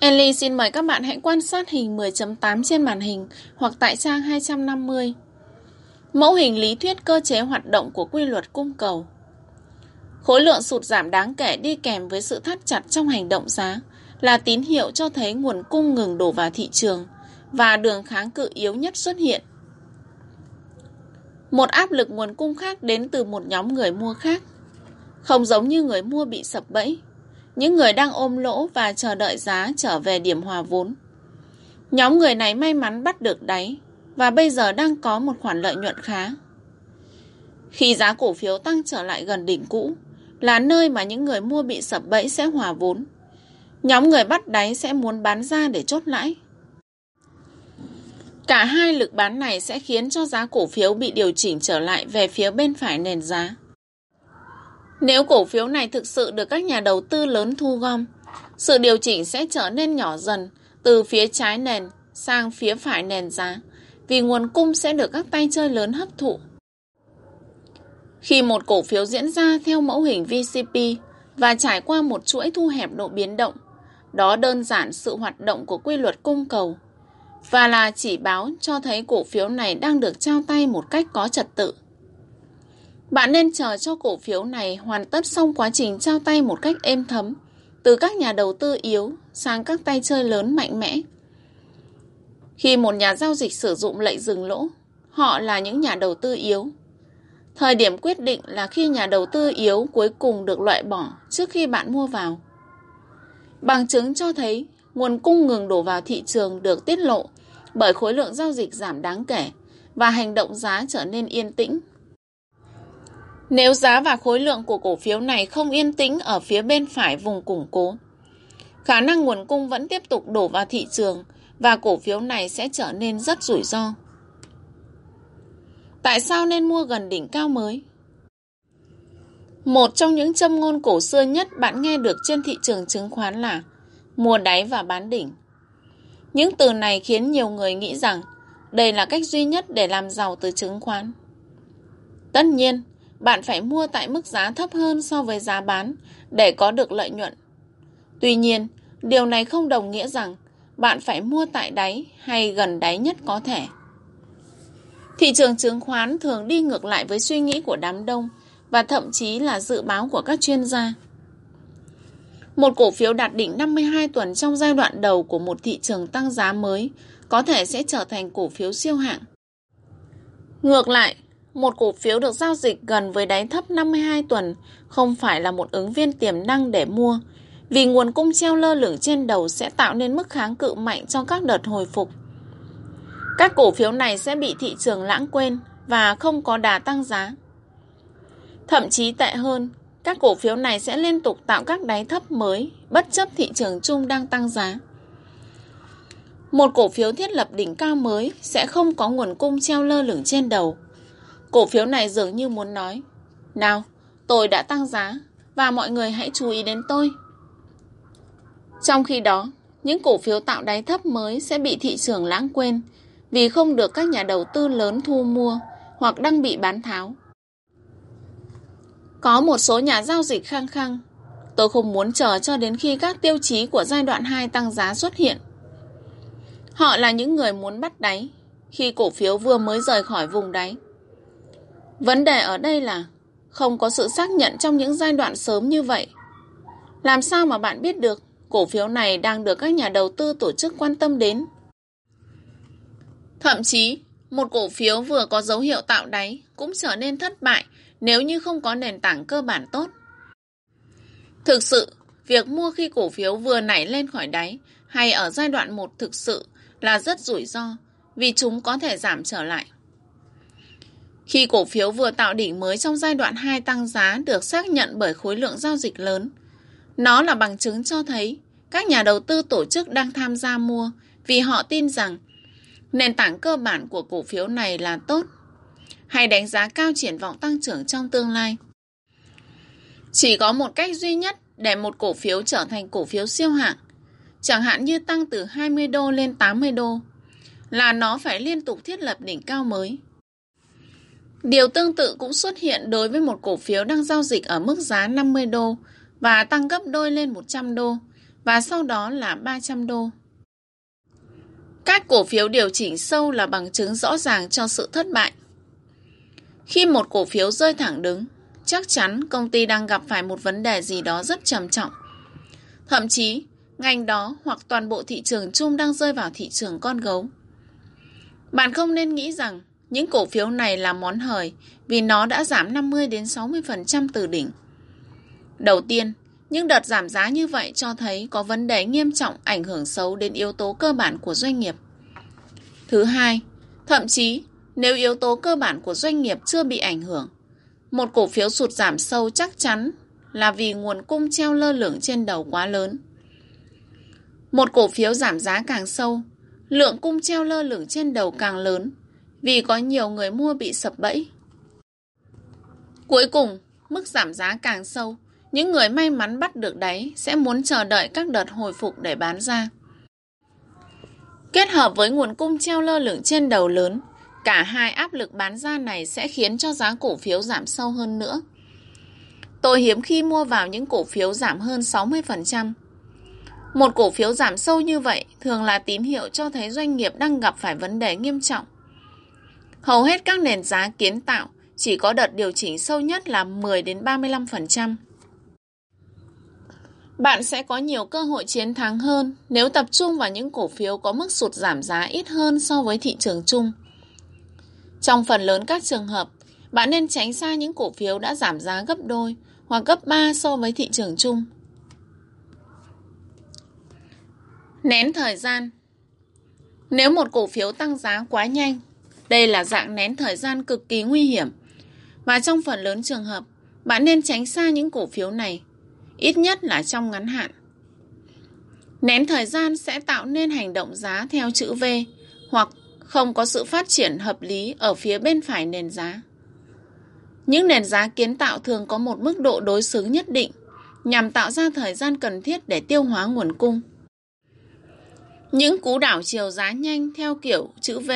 Ellie xin mời các bạn hãy quan sát hình 10.8 trên màn hình hoặc tại trang 250. Mẫu hình lý thuyết cơ chế hoạt động của quy luật cung cầu. Khối lượng sụt giảm đáng kể đi kèm với sự thắt chặt trong hành động giá là tín hiệu cho thấy nguồn cung ngừng đổ vào thị trường và đường kháng cự yếu nhất xuất hiện. Một áp lực nguồn cung khác đến từ một nhóm người mua khác. Không giống như người mua bị sập bẫy, những người đang ôm lỗ và chờ đợi giá trở về điểm hòa vốn. Nhóm người này may mắn bắt được đáy và bây giờ đang có một khoản lợi nhuận khá. Khi giá cổ phiếu tăng trở lại gần đỉnh cũ, là nơi mà những người mua bị sập bẫy sẽ hòa vốn. Nhóm người bắt đáy sẽ muốn bán ra để chốt lãi. Cả hai lực bán này sẽ khiến cho giá cổ phiếu bị điều chỉnh trở lại về phía bên phải nền giá. Nếu cổ phiếu này thực sự được các nhà đầu tư lớn thu gom, sự điều chỉnh sẽ trở nên nhỏ dần từ phía trái nền sang phía phải nền giá vì nguồn cung sẽ được các tay chơi lớn hấp thụ. Khi một cổ phiếu diễn ra theo mẫu hình VCP và trải qua một chuỗi thu hẹp độ biến động, đó đơn giản sự hoạt động của quy luật cung cầu và là chỉ báo cho thấy cổ phiếu này đang được trao tay một cách có trật tự. Bạn nên chờ cho cổ phiếu này hoàn tất xong quá trình trao tay một cách êm thấm từ các nhà đầu tư yếu sang các tay chơi lớn mạnh mẽ. Khi một nhà giao dịch sử dụng lệnh dừng lỗ, họ là những nhà đầu tư yếu. Thời điểm quyết định là khi nhà đầu tư yếu cuối cùng được loại bỏ trước khi bạn mua vào. Bằng chứng cho thấy nguồn cung ngừng đổ vào thị trường được tiết lộ bởi khối lượng giao dịch giảm đáng kể và hành động giá trở nên yên tĩnh. Nếu giá và khối lượng của cổ phiếu này không yên tĩnh ở phía bên phải vùng củng cố, khả năng nguồn cung vẫn tiếp tục đổ vào thị trường và cổ phiếu này sẽ trở nên rất rủi ro. Tại sao nên mua gần đỉnh cao mới? Một trong những châm ngôn cổ xưa nhất bạn nghe được trên thị trường chứng khoán là mua đáy và bán đỉnh. Những từ này khiến nhiều người nghĩ rằng đây là cách duy nhất để làm giàu từ chứng khoán. Tất nhiên, bạn phải mua tại mức giá thấp hơn so với giá bán để có được lợi nhuận. Tuy nhiên, điều này không đồng nghĩa rằng bạn phải mua tại đáy hay gần đáy nhất có thể. Thị trường chứng khoán thường đi ngược lại với suy nghĩ của đám đông và thậm chí là dự báo của các chuyên gia. Một cổ phiếu đạt đỉnh 52 tuần trong giai đoạn đầu của một thị trường tăng giá mới có thể sẽ trở thành cổ phiếu siêu hạng. Ngược lại, một cổ phiếu được giao dịch gần với đáy thấp 52 tuần không phải là một ứng viên tiềm năng để mua vì nguồn cung treo lơ lửng trên đầu sẽ tạo nên mức kháng cự mạnh trong các đợt hồi phục. Các cổ phiếu này sẽ bị thị trường lãng quên và không có đà tăng giá. Thậm chí tệ hơn, các cổ phiếu này sẽ liên tục tạo các đáy thấp mới bất chấp thị trường chung đang tăng giá. Một cổ phiếu thiết lập đỉnh cao mới sẽ không có nguồn cung treo lơ lửng trên đầu. Cổ phiếu này dường như muốn nói Nào, tôi đã tăng giá và mọi người hãy chú ý đến tôi. Trong khi đó, những cổ phiếu tạo đáy thấp mới sẽ bị thị trường lãng quên vì không được các nhà đầu tư lớn thu mua hoặc đang bị bán tháo. Có một số nhà giao dịch khăng khăng. Tôi không muốn chờ cho đến khi các tiêu chí của giai đoạn 2 tăng giá xuất hiện. Họ là những người muốn bắt đáy khi cổ phiếu vừa mới rời khỏi vùng đáy. Vấn đề ở đây là không có sự xác nhận trong những giai đoạn sớm như vậy. Làm sao mà bạn biết được cổ phiếu này đang được các nhà đầu tư tổ chức quan tâm đến? Thậm chí, một cổ phiếu vừa có dấu hiệu tạo đáy cũng trở nên thất bại nếu như không có nền tảng cơ bản tốt. Thực sự, việc mua khi cổ phiếu vừa nảy lên khỏi đáy hay ở giai đoạn 1 thực sự là rất rủi ro vì chúng có thể giảm trở lại. Khi cổ phiếu vừa tạo đỉnh mới trong giai đoạn 2 tăng giá được xác nhận bởi khối lượng giao dịch lớn, nó là bằng chứng cho thấy các nhà đầu tư tổ chức đang tham gia mua vì họ tin rằng nền tảng cơ bản của cổ phiếu này là tốt hay đánh giá cao triển vọng tăng trưởng trong tương lai. Chỉ có một cách duy nhất để một cổ phiếu trở thành cổ phiếu siêu hạng, chẳng hạn như tăng từ 20 đô lên 80 đô, là nó phải liên tục thiết lập đỉnh cao mới. Điều tương tự cũng xuất hiện đối với một cổ phiếu đang giao dịch ở mức giá 50 đô và tăng gấp đôi lên 100 đô và sau đó là 300 đô. Các cổ phiếu điều chỉnh sâu là bằng chứng rõ ràng cho sự thất bại. Khi một cổ phiếu rơi thẳng đứng, chắc chắn công ty đang gặp phải một vấn đề gì đó rất trầm trọng. Thậm chí, ngành đó hoặc toàn bộ thị trường chung đang rơi vào thị trường con gấu. Bạn không nên nghĩ rằng những cổ phiếu này là món hời vì nó đã giảm 50 đến 60% từ đỉnh. Đầu tiên, những đợt giảm giá như vậy cho thấy có vấn đề nghiêm trọng ảnh hưởng xấu đến yếu tố cơ bản của doanh nghiệp. Thứ hai, thậm chí nếu yếu tố cơ bản của doanh nghiệp chưa bị ảnh hưởng, một cổ phiếu sụt giảm sâu chắc chắn là vì nguồn cung treo lơ lửng trên đầu quá lớn. Một cổ phiếu giảm giá càng sâu, lượng cung treo lơ lửng trên đầu càng lớn vì có nhiều người mua bị sập bẫy. Cuối cùng, mức giảm giá càng sâu, những người may mắn bắt được đáy sẽ muốn chờ đợi các đợt hồi phục để bán ra. Kết hợp với nguồn cung treo lơ lửng trên đầu lớn, cả hai áp lực bán ra này sẽ khiến cho giá cổ phiếu giảm sâu hơn nữa. Tôi hiếm khi mua vào những cổ phiếu giảm hơn 60%. Một cổ phiếu giảm sâu như vậy thường là tín hiệu cho thấy doanh nghiệp đang gặp phải vấn đề nghiêm trọng. Hầu hết các nền giá kiến tạo chỉ có đợt điều chỉnh sâu nhất là 10 đến 35%. Bạn sẽ có nhiều cơ hội chiến thắng hơn nếu tập trung vào những cổ phiếu có mức sụt giảm giá ít hơn so với thị trường chung. Trong phần lớn các trường hợp, bạn nên tránh xa những cổ phiếu đã giảm giá gấp đôi hoặc gấp 3 so với thị trường chung. Nén thời gian Nếu một cổ phiếu tăng giá quá nhanh, đây là dạng nén thời gian cực kỳ nguy hiểm. Và trong phần lớn trường hợp, bạn nên tránh xa những cổ phiếu này ít nhất là trong ngắn hạn. Nén thời gian sẽ tạo nên hành động giá theo chữ V hoặc không có sự phát triển hợp lý ở phía bên phải nền giá. Những nền giá kiến tạo thường có một mức độ đối xứng nhất định nhằm tạo ra thời gian cần thiết để tiêu hóa nguồn cung. Những cú đảo chiều giá nhanh theo kiểu chữ V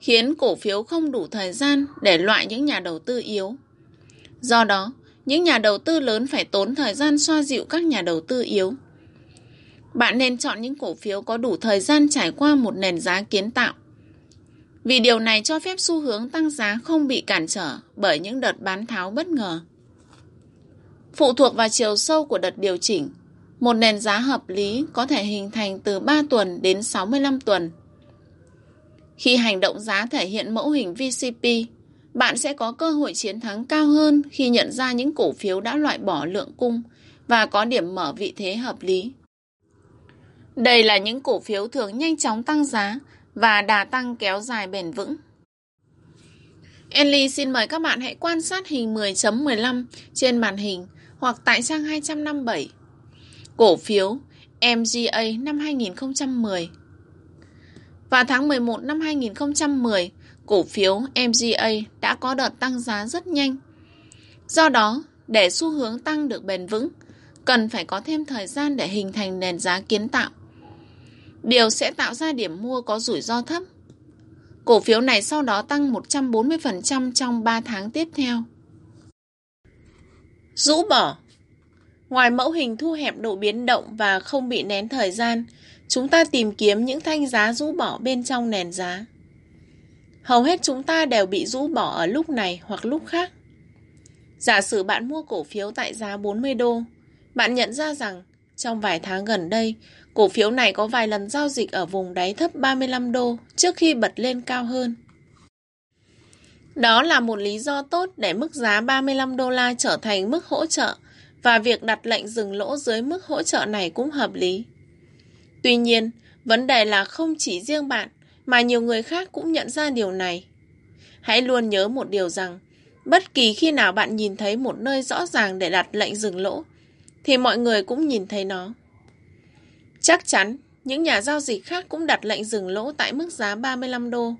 khiến cổ phiếu không đủ thời gian để loại những nhà đầu tư yếu. Do đó, những nhà đầu tư lớn phải tốn thời gian xoa dịu các nhà đầu tư yếu. Bạn nên chọn những cổ phiếu có đủ thời gian trải qua một nền giá kiến tạo. Vì điều này cho phép xu hướng tăng giá không bị cản trở bởi những đợt bán tháo bất ngờ. Phụ thuộc vào chiều sâu của đợt điều chỉnh, một nền giá hợp lý có thể hình thành từ 3 tuần đến 65 tuần. Khi hành động giá thể hiện mẫu hình VCP, bạn sẽ có cơ hội chiến thắng cao hơn khi nhận ra những cổ phiếu đã loại bỏ lượng cung và có điểm mở vị thế hợp lý. Đây là những cổ phiếu thường nhanh chóng tăng giá và đà tăng kéo dài bền vững. Enly xin mời các bạn hãy quan sát hình 10.15 trên màn hình hoặc tại trang 257. Cổ phiếu MGA năm 2010 Vào tháng 11 năm 2010, cổ phiếu MGA đã có đợt tăng giá rất nhanh. Do đó, để xu hướng tăng được bền vững, cần phải có thêm thời gian để hình thành nền giá kiến tạo. Điều sẽ tạo ra điểm mua có rủi ro thấp. Cổ phiếu này sau đó tăng 140% trong 3 tháng tiếp theo. Rũ bỏ Ngoài mẫu hình thu hẹp độ biến động và không bị nén thời gian, chúng ta tìm kiếm những thanh giá rũ bỏ bên trong nền giá. Hầu hết chúng ta đều bị rũ bỏ ở lúc này hoặc lúc khác. Giả sử bạn mua cổ phiếu tại giá 40 đô, bạn nhận ra rằng trong vài tháng gần đây, cổ phiếu này có vài lần giao dịch ở vùng đáy thấp 35 đô trước khi bật lên cao hơn. Đó là một lý do tốt để mức giá 35 đô la trở thành mức hỗ trợ và việc đặt lệnh dừng lỗ dưới mức hỗ trợ này cũng hợp lý. Tuy nhiên, vấn đề là không chỉ riêng bạn mà nhiều người khác cũng nhận ra điều này. hãy luôn nhớ một điều rằng, bất kỳ khi nào bạn nhìn thấy một nơi rõ ràng để đặt lệnh dừng lỗ, thì mọi người cũng nhìn thấy nó. Chắc chắn, những nhà giao dịch khác cũng đặt lệnh dừng lỗ tại mức giá 35 đô.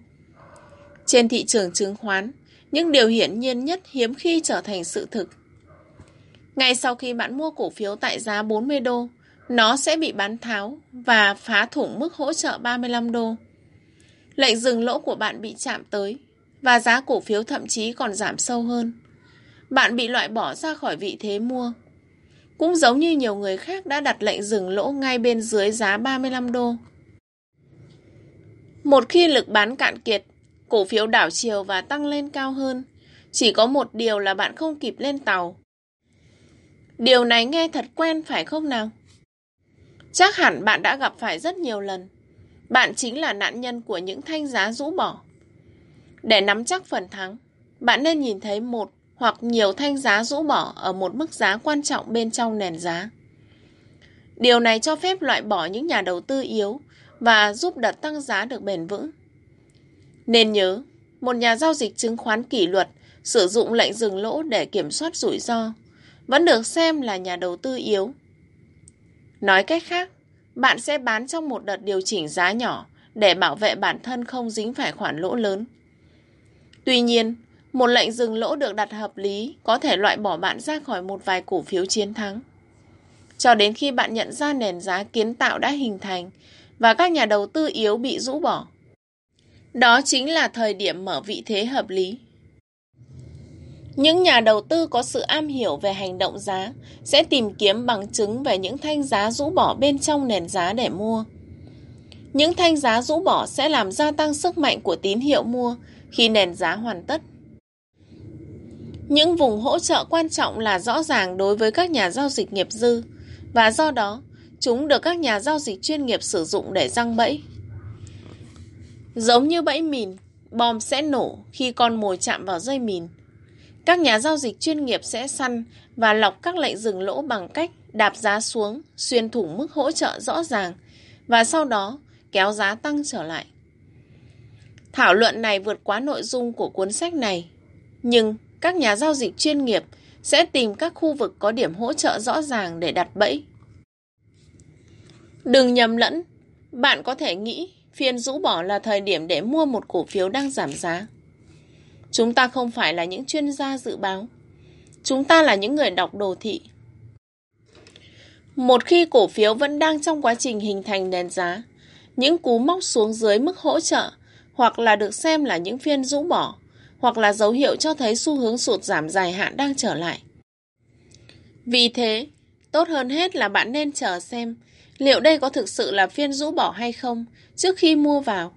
Trên thị trường chứng khoán, những điều hiển nhiên nhất hiếm khi trở thành sự thực. Ngay sau khi bạn mua cổ phiếu tại giá 40 đô, nó sẽ bị bán tháo và phá thủng mức hỗ trợ 35 đô. Lệnh dừng lỗ của bạn bị chạm tới và giá cổ phiếu thậm chí còn giảm sâu hơn. Bạn bị loại bỏ ra khỏi vị thế mua. Cũng giống như nhiều người khác đã đặt lệnh dừng lỗ ngay bên dưới giá 35 đô. Một khi lực bán cạn kiệt, cổ phiếu đảo chiều và tăng lên cao hơn. Chỉ có một điều là bạn không kịp lên tàu. Điều này nghe thật quen phải không nào? Chắc hẳn bạn đã gặp phải rất nhiều lần. Bạn chính là nạn nhân của những thanh giá rũ bỏ. Để nắm chắc phần thắng, bạn nên nhìn thấy một hoặc nhiều thanh giá rũ bỏ ở một mức giá quan trọng bên trong nền giá. Điều này cho phép loại bỏ những nhà đầu tư yếu và giúp đợt tăng giá được bền vững. Nên nhớ, một nhà giao dịch chứng khoán kỷ luật sử dụng lệnh dừng lỗ để kiểm soát rủi ro vẫn được xem là nhà đầu tư yếu. Nói cách khác, bạn sẽ bán trong một đợt điều chỉnh giá nhỏ để bảo vệ bản thân không dính phải khoản lỗ lớn. Tuy nhiên, một lệnh dừng lỗ được đặt hợp lý có thể loại bỏ bạn ra khỏi một vài cổ phiếu chiến thắng. Cho đến khi bạn nhận ra nền giá kiến tạo đã hình thành và các nhà đầu tư yếu bị rũ bỏ. Đó chính là thời điểm mở vị thế hợp lý. Những nhà đầu tư có sự am hiểu về hành động giá sẽ tìm kiếm bằng chứng về những thanh giá rũ bỏ bên trong nền giá để mua. Những thanh giá rũ bỏ sẽ làm gia tăng sức mạnh của tín hiệu mua khi nền giá hoàn tất. Những vùng hỗ trợ quan trọng là rõ ràng đối với các nhà giao dịch nghiệp dư và do đó chúng được các nhà giao dịch chuyên nghiệp sử dụng để răng bẫy. Giống như bẫy mìn, bom sẽ nổ khi con mồi chạm vào dây mìn. Các nhà giao dịch chuyên nghiệp sẽ săn và lọc các lệnh dừng lỗ bằng cách đạp giá xuống, xuyên thủng mức hỗ trợ rõ ràng và sau đó kéo giá tăng trở lại. Thảo luận này vượt quá nội dung của cuốn sách này, nhưng các nhà giao dịch chuyên nghiệp sẽ tìm các khu vực có điểm hỗ trợ rõ ràng để đặt bẫy. Đừng nhầm lẫn, bạn có thể nghĩ phiên rũ bỏ là thời điểm để mua một cổ phiếu đang giảm giá. Chúng ta không phải là những chuyên gia dự báo. Chúng ta là những người đọc đồ thị. Một khi cổ phiếu vẫn đang trong quá trình hình thành nền giá, những cú móc xuống dưới mức hỗ trợ hoặc là được xem là những phiên rũ bỏ hoặc là dấu hiệu cho thấy xu hướng sụt giảm dài hạn đang trở lại. Vì thế, tốt hơn hết là bạn nên chờ xem liệu đây có thực sự là phiên rũ bỏ hay không trước khi mua vào.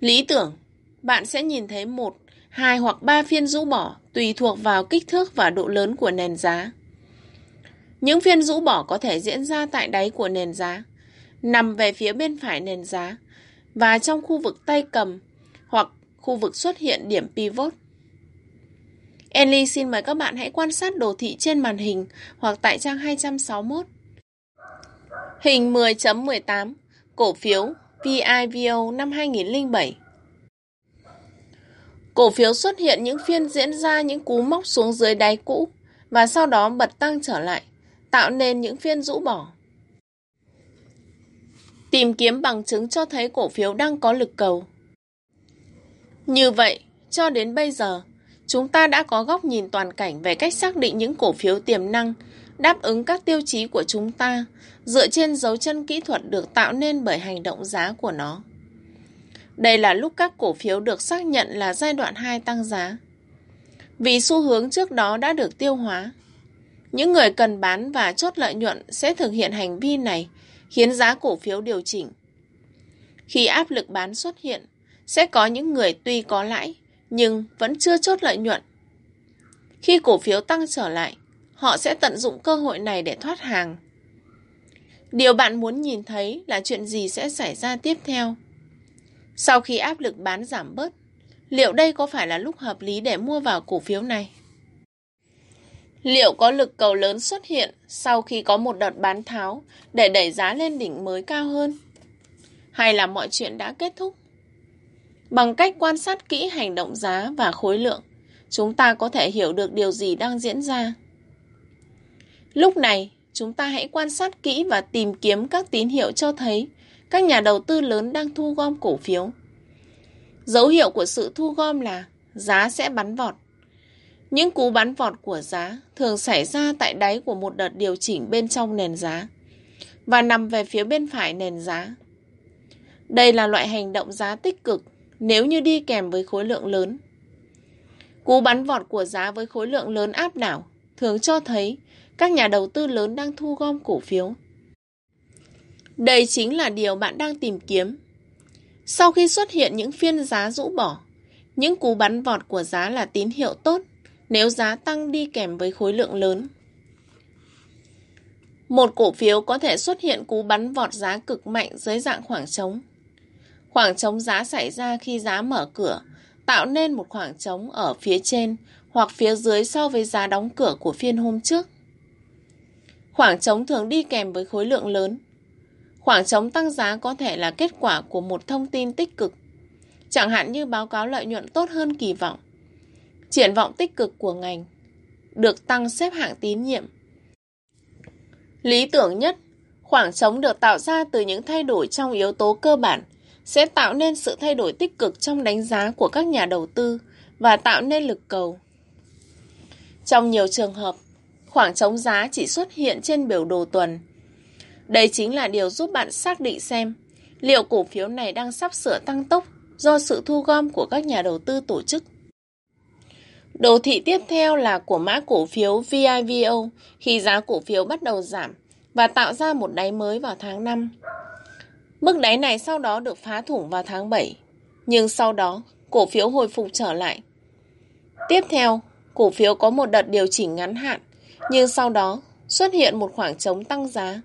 Lý tưởng, bạn sẽ nhìn thấy một, hai hoặc ba phiên rũ bỏ tùy thuộc vào kích thước và độ lớn của nền giá. Những phiên rũ bỏ có thể diễn ra tại đáy của nền giá, nằm về phía bên phải nền giá và trong khu vực tay cầm hoặc khu vực xuất hiện điểm pivot. Enly xin mời các bạn hãy quan sát đồ thị trên màn hình hoặc tại trang 261. Hình 10.18 Cổ phiếu VIVO năm 2007 Cổ phiếu xuất hiện những phiên diễn ra những cú móc xuống dưới đáy cũ và sau đó bật tăng trở lại, tạo nên những phiên rũ bỏ. Tìm kiếm bằng chứng cho thấy cổ phiếu đang có lực cầu. Như vậy, cho đến bây giờ, chúng ta đã có góc nhìn toàn cảnh về cách xác định những cổ phiếu tiềm năng đáp ứng các tiêu chí của chúng ta dựa trên dấu chân kỹ thuật được tạo nên bởi hành động giá của nó. Đây là lúc các cổ phiếu được xác nhận là giai đoạn 2 tăng giá. Vì xu hướng trước đó đã được tiêu hóa, những người cần bán và chốt lợi nhuận sẽ thực hiện hành vi này khiến giá cổ phiếu điều chỉnh. Khi áp lực bán xuất hiện, sẽ có những người tuy có lãi nhưng vẫn chưa chốt lợi nhuận. Khi cổ phiếu tăng trở lại, họ sẽ tận dụng cơ hội này để thoát hàng. Điều bạn muốn nhìn thấy là chuyện gì sẽ xảy ra tiếp theo. Sau khi áp lực bán giảm bớt, liệu đây có phải là lúc hợp lý để mua vào cổ phiếu này? Liệu có lực cầu lớn xuất hiện sau khi có một đợt bán tháo để đẩy giá lên đỉnh mới cao hơn? Hay là mọi chuyện đã kết thúc? Bằng cách quan sát kỹ hành động giá và khối lượng, chúng ta có thể hiểu được điều gì đang diễn ra. Lúc này, chúng ta hãy quan sát kỹ và tìm kiếm các tín hiệu cho thấy các nhà đầu tư lớn đang thu gom cổ phiếu. Dấu hiệu của sự thu gom là giá sẽ bắn vọt. Những cú bắn vọt của giá thường xảy ra tại đáy của một đợt điều chỉnh bên trong nền giá và nằm về phía bên phải nền giá. Đây là loại hành động giá tích cực nếu như đi kèm với khối lượng lớn. Cú bắn vọt của giá với khối lượng lớn áp đảo thường cho thấy các nhà đầu tư lớn đang thu gom cổ phiếu. Đây chính là điều bạn đang tìm kiếm. Sau khi xuất hiện những phiên giá rũ bỏ, những cú bắn vọt của giá là tín hiệu tốt nếu giá tăng đi kèm với khối lượng lớn. Một cổ phiếu có thể xuất hiện cú bắn vọt giá cực mạnh dưới dạng khoảng trống. Khoảng trống giá xảy ra khi giá mở cửa, tạo nên một khoảng trống ở phía trên hoặc phía dưới so với giá đóng cửa của phiên hôm trước. Khoảng trống thường đi kèm với khối lượng lớn. Khoảng trống tăng giá có thể là kết quả của một thông tin tích cực, chẳng hạn như báo cáo lợi nhuận tốt hơn kỳ vọng, triển vọng tích cực của ngành, được tăng xếp hạng tín nhiệm. Lý tưởng nhất, khoảng trống được tạo ra từ những thay đổi trong yếu tố cơ bản sẽ tạo nên sự thay đổi tích cực trong đánh giá của các nhà đầu tư và tạo nên lực cầu. Trong nhiều trường hợp, khoảng trống giá chỉ xuất hiện trên biểu đồ tuần. Đây chính là điều giúp bạn xác định xem liệu cổ phiếu này đang sắp sửa tăng tốc do sự thu gom của các nhà đầu tư tổ chức. Đồ thị tiếp theo là của mã cổ phiếu VIVO khi giá cổ phiếu bắt đầu giảm và tạo ra một đáy mới vào tháng 5. Mức đáy này sau đó được phá thủng vào tháng 7, nhưng sau đó cổ phiếu hồi phục trở lại. Tiếp theo, cổ phiếu có một đợt điều chỉnh ngắn hạn, nhưng sau đó xuất hiện một khoảng trống tăng giá.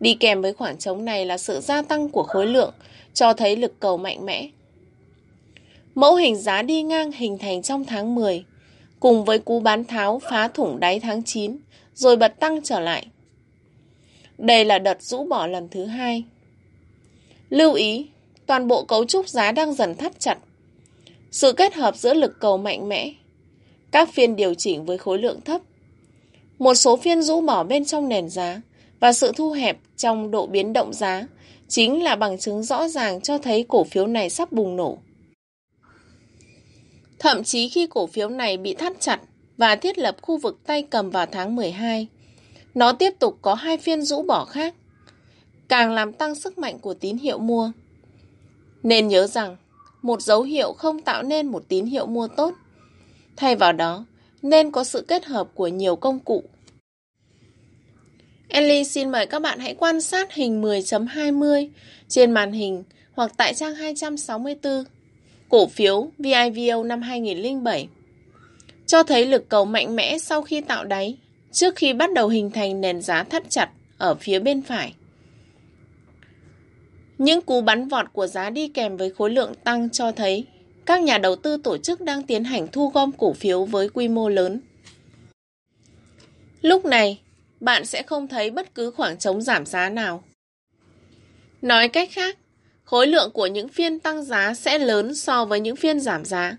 Đi kèm với khoảng trống này là sự gia tăng của khối lượng, cho thấy lực cầu mạnh mẽ. Mẫu hình giá đi ngang hình thành trong tháng 10, cùng với cú bán tháo phá thủng đáy tháng 9, rồi bật tăng trở lại. Đây là đợt rũ bỏ lần thứ hai. Lưu ý, toàn bộ cấu trúc giá đang dần thắt chặt. Sự kết hợp giữa lực cầu mạnh mẽ, các phiên điều chỉnh với khối lượng thấp, một số phiên rũ bỏ bên trong nền giá và sự thu hẹp trong độ biến động giá chính là bằng chứng rõ ràng cho thấy cổ phiếu này sắp bùng nổ. Thậm chí khi cổ phiếu này bị thắt chặt và thiết lập khu vực tay cầm vào tháng 12, nó tiếp tục có hai phiên rũ bỏ khác, càng làm tăng sức mạnh của tín hiệu mua. Nên nhớ rằng, một dấu hiệu không tạo nên một tín hiệu mua tốt. Thay vào đó, nên có sự kết hợp của nhiều công cụ. Ellie xin mời các bạn hãy quan sát hình 10.20 trên màn hình hoặc tại trang 264 cổ phiếu VIVO năm 2007 cho thấy lực cầu mạnh mẽ sau khi tạo đáy trước khi bắt đầu hình thành nền giá thắt chặt ở phía bên phải. Những cú bắn vọt của giá đi kèm với khối lượng tăng cho thấy các nhà đầu tư tổ chức đang tiến hành thu gom cổ phiếu với quy mô lớn. Lúc này, bạn sẽ không thấy bất cứ khoảng trống giảm giá nào. Nói cách khác, khối lượng của những phiên tăng giá sẽ lớn so với những phiên giảm giá.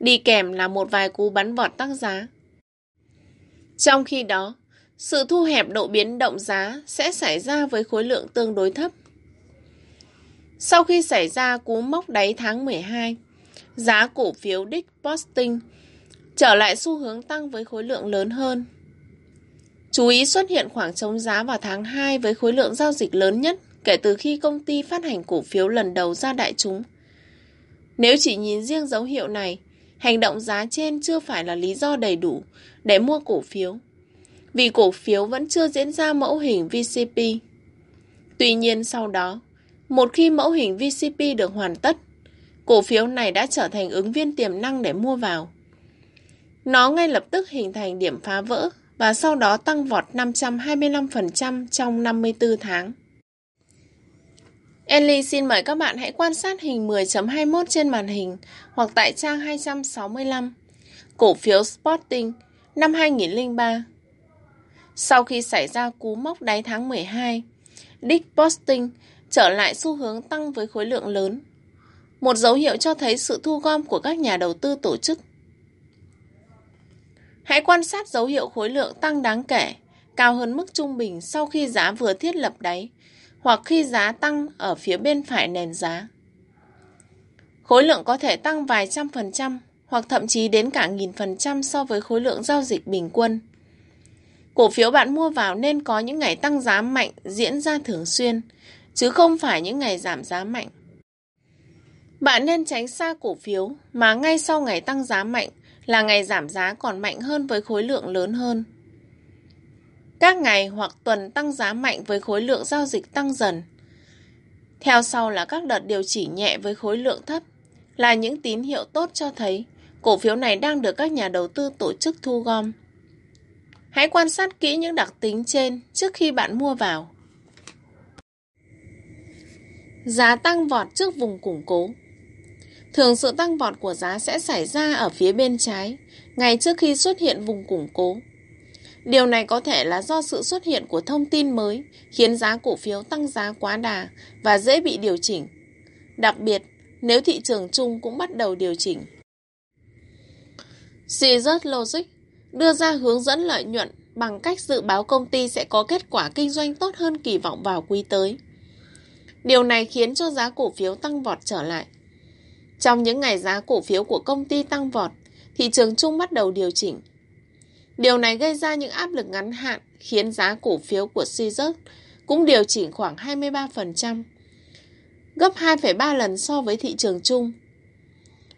Đi kèm là một vài cú bắn vọt tăng giá. Trong khi đó, sự thu hẹp độ biến động giá sẽ xảy ra với khối lượng tương đối thấp. Sau khi xảy ra cú mốc đáy tháng 12, giá cổ phiếu Dick Posting trở lại xu hướng tăng với khối lượng lớn hơn. Chú ý xuất hiện khoảng trống giá vào tháng 2 với khối lượng giao dịch lớn nhất kể từ khi công ty phát hành cổ phiếu lần đầu ra đại chúng. Nếu chỉ nhìn riêng dấu hiệu này, hành động giá trên chưa phải là lý do đầy đủ để mua cổ phiếu, vì cổ phiếu vẫn chưa diễn ra mẫu hình VCP. Tuy nhiên sau đó, một khi mẫu hình VCP được hoàn tất, cổ phiếu này đã trở thành ứng viên tiềm năng để mua vào. Nó ngay lập tức hình thành điểm phá vỡ và sau đó tăng vọt 525% trong 54 tháng. Ellie xin mời các bạn hãy quan sát hình 10.21 trên màn hình hoặc tại trang 265. Cổ phiếu Sporting năm 2003 Sau khi xảy ra cú mốc đáy tháng 12, Dick Posting trở lại xu hướng tăng với khối lượng lớn. một dấu hiệu cho thấy sự thu gom của các nhà đầu tư tổ chức. Hãy quan sát dấu hiệu khối lượng tăng đáng kể, cao hơn mức trung bình sau khi giá vừa thiết lập đáy, hoặc khi giá tăng ở phía bên phải nền giá. Khối lượng có thể tăng vài trăm phần trăm hoặc thậm chí đến cả nghìn phần trăm so với khối lượng giao dịch bình quân. Cổ phiếu bạn mua vào nên có những ngày tăng giá mạnh diễn ra thường xuyên, chứ không phải những ngày giảm giá mạnh. Bạn nên tránh xa cổ phiếu mà ngay sau ngày tăng giá mạnh là ngày giảm giá còn mạnh hơn với khối lượng lớn hơn. Các ngày hoặc tuần tăng giá mạnh với khối lượng giao dịch tăng dần. Theo sau là các đợt điều chỉnh nhẹ với khối lượng thấp, là những tín hiệu tốt cho thấy cổ phiếu này đang được các nhà đầu tư tổ chức thu gom. Hãy quan sát kỹ những đặc tính trên trước khi bạn mua vào. Giá tăng vọt trước vùng củng cố Thường sự tăng vọt của giá sẽ xảy ra ở phía bên trái, ngay trước khi xuất hiện vùng củng cố. Điều này có thể là do sự xuất hiện của thông tin mới khiến giá cổ phiếu tăng giá quá đà và dễ bị điều chỉnh. Đặc biệt, nếu thị trường chung cũng bắt đầu điều chỉnh. Caesars Logic đưa ra hướng dẫn lợi nhuận bằng cách dự báo công ty sẽ có kết quả kinh doanh tốt hơn kỳ vọng vào quý tới. Điều này khiến cho giá cổ phiếu tăng vọt trở lại. Trong những ngày giá cổ phiếu của công ty tăng vọt, thị trường chung bắt đầu điều chỉnh. Điều này gây ra những áp lực ngắn hạn khiến giá cổ phiếu của Caesars cũng điều chỉnh khoảng 23%, gấp 2,3 lần so với thị trường chung.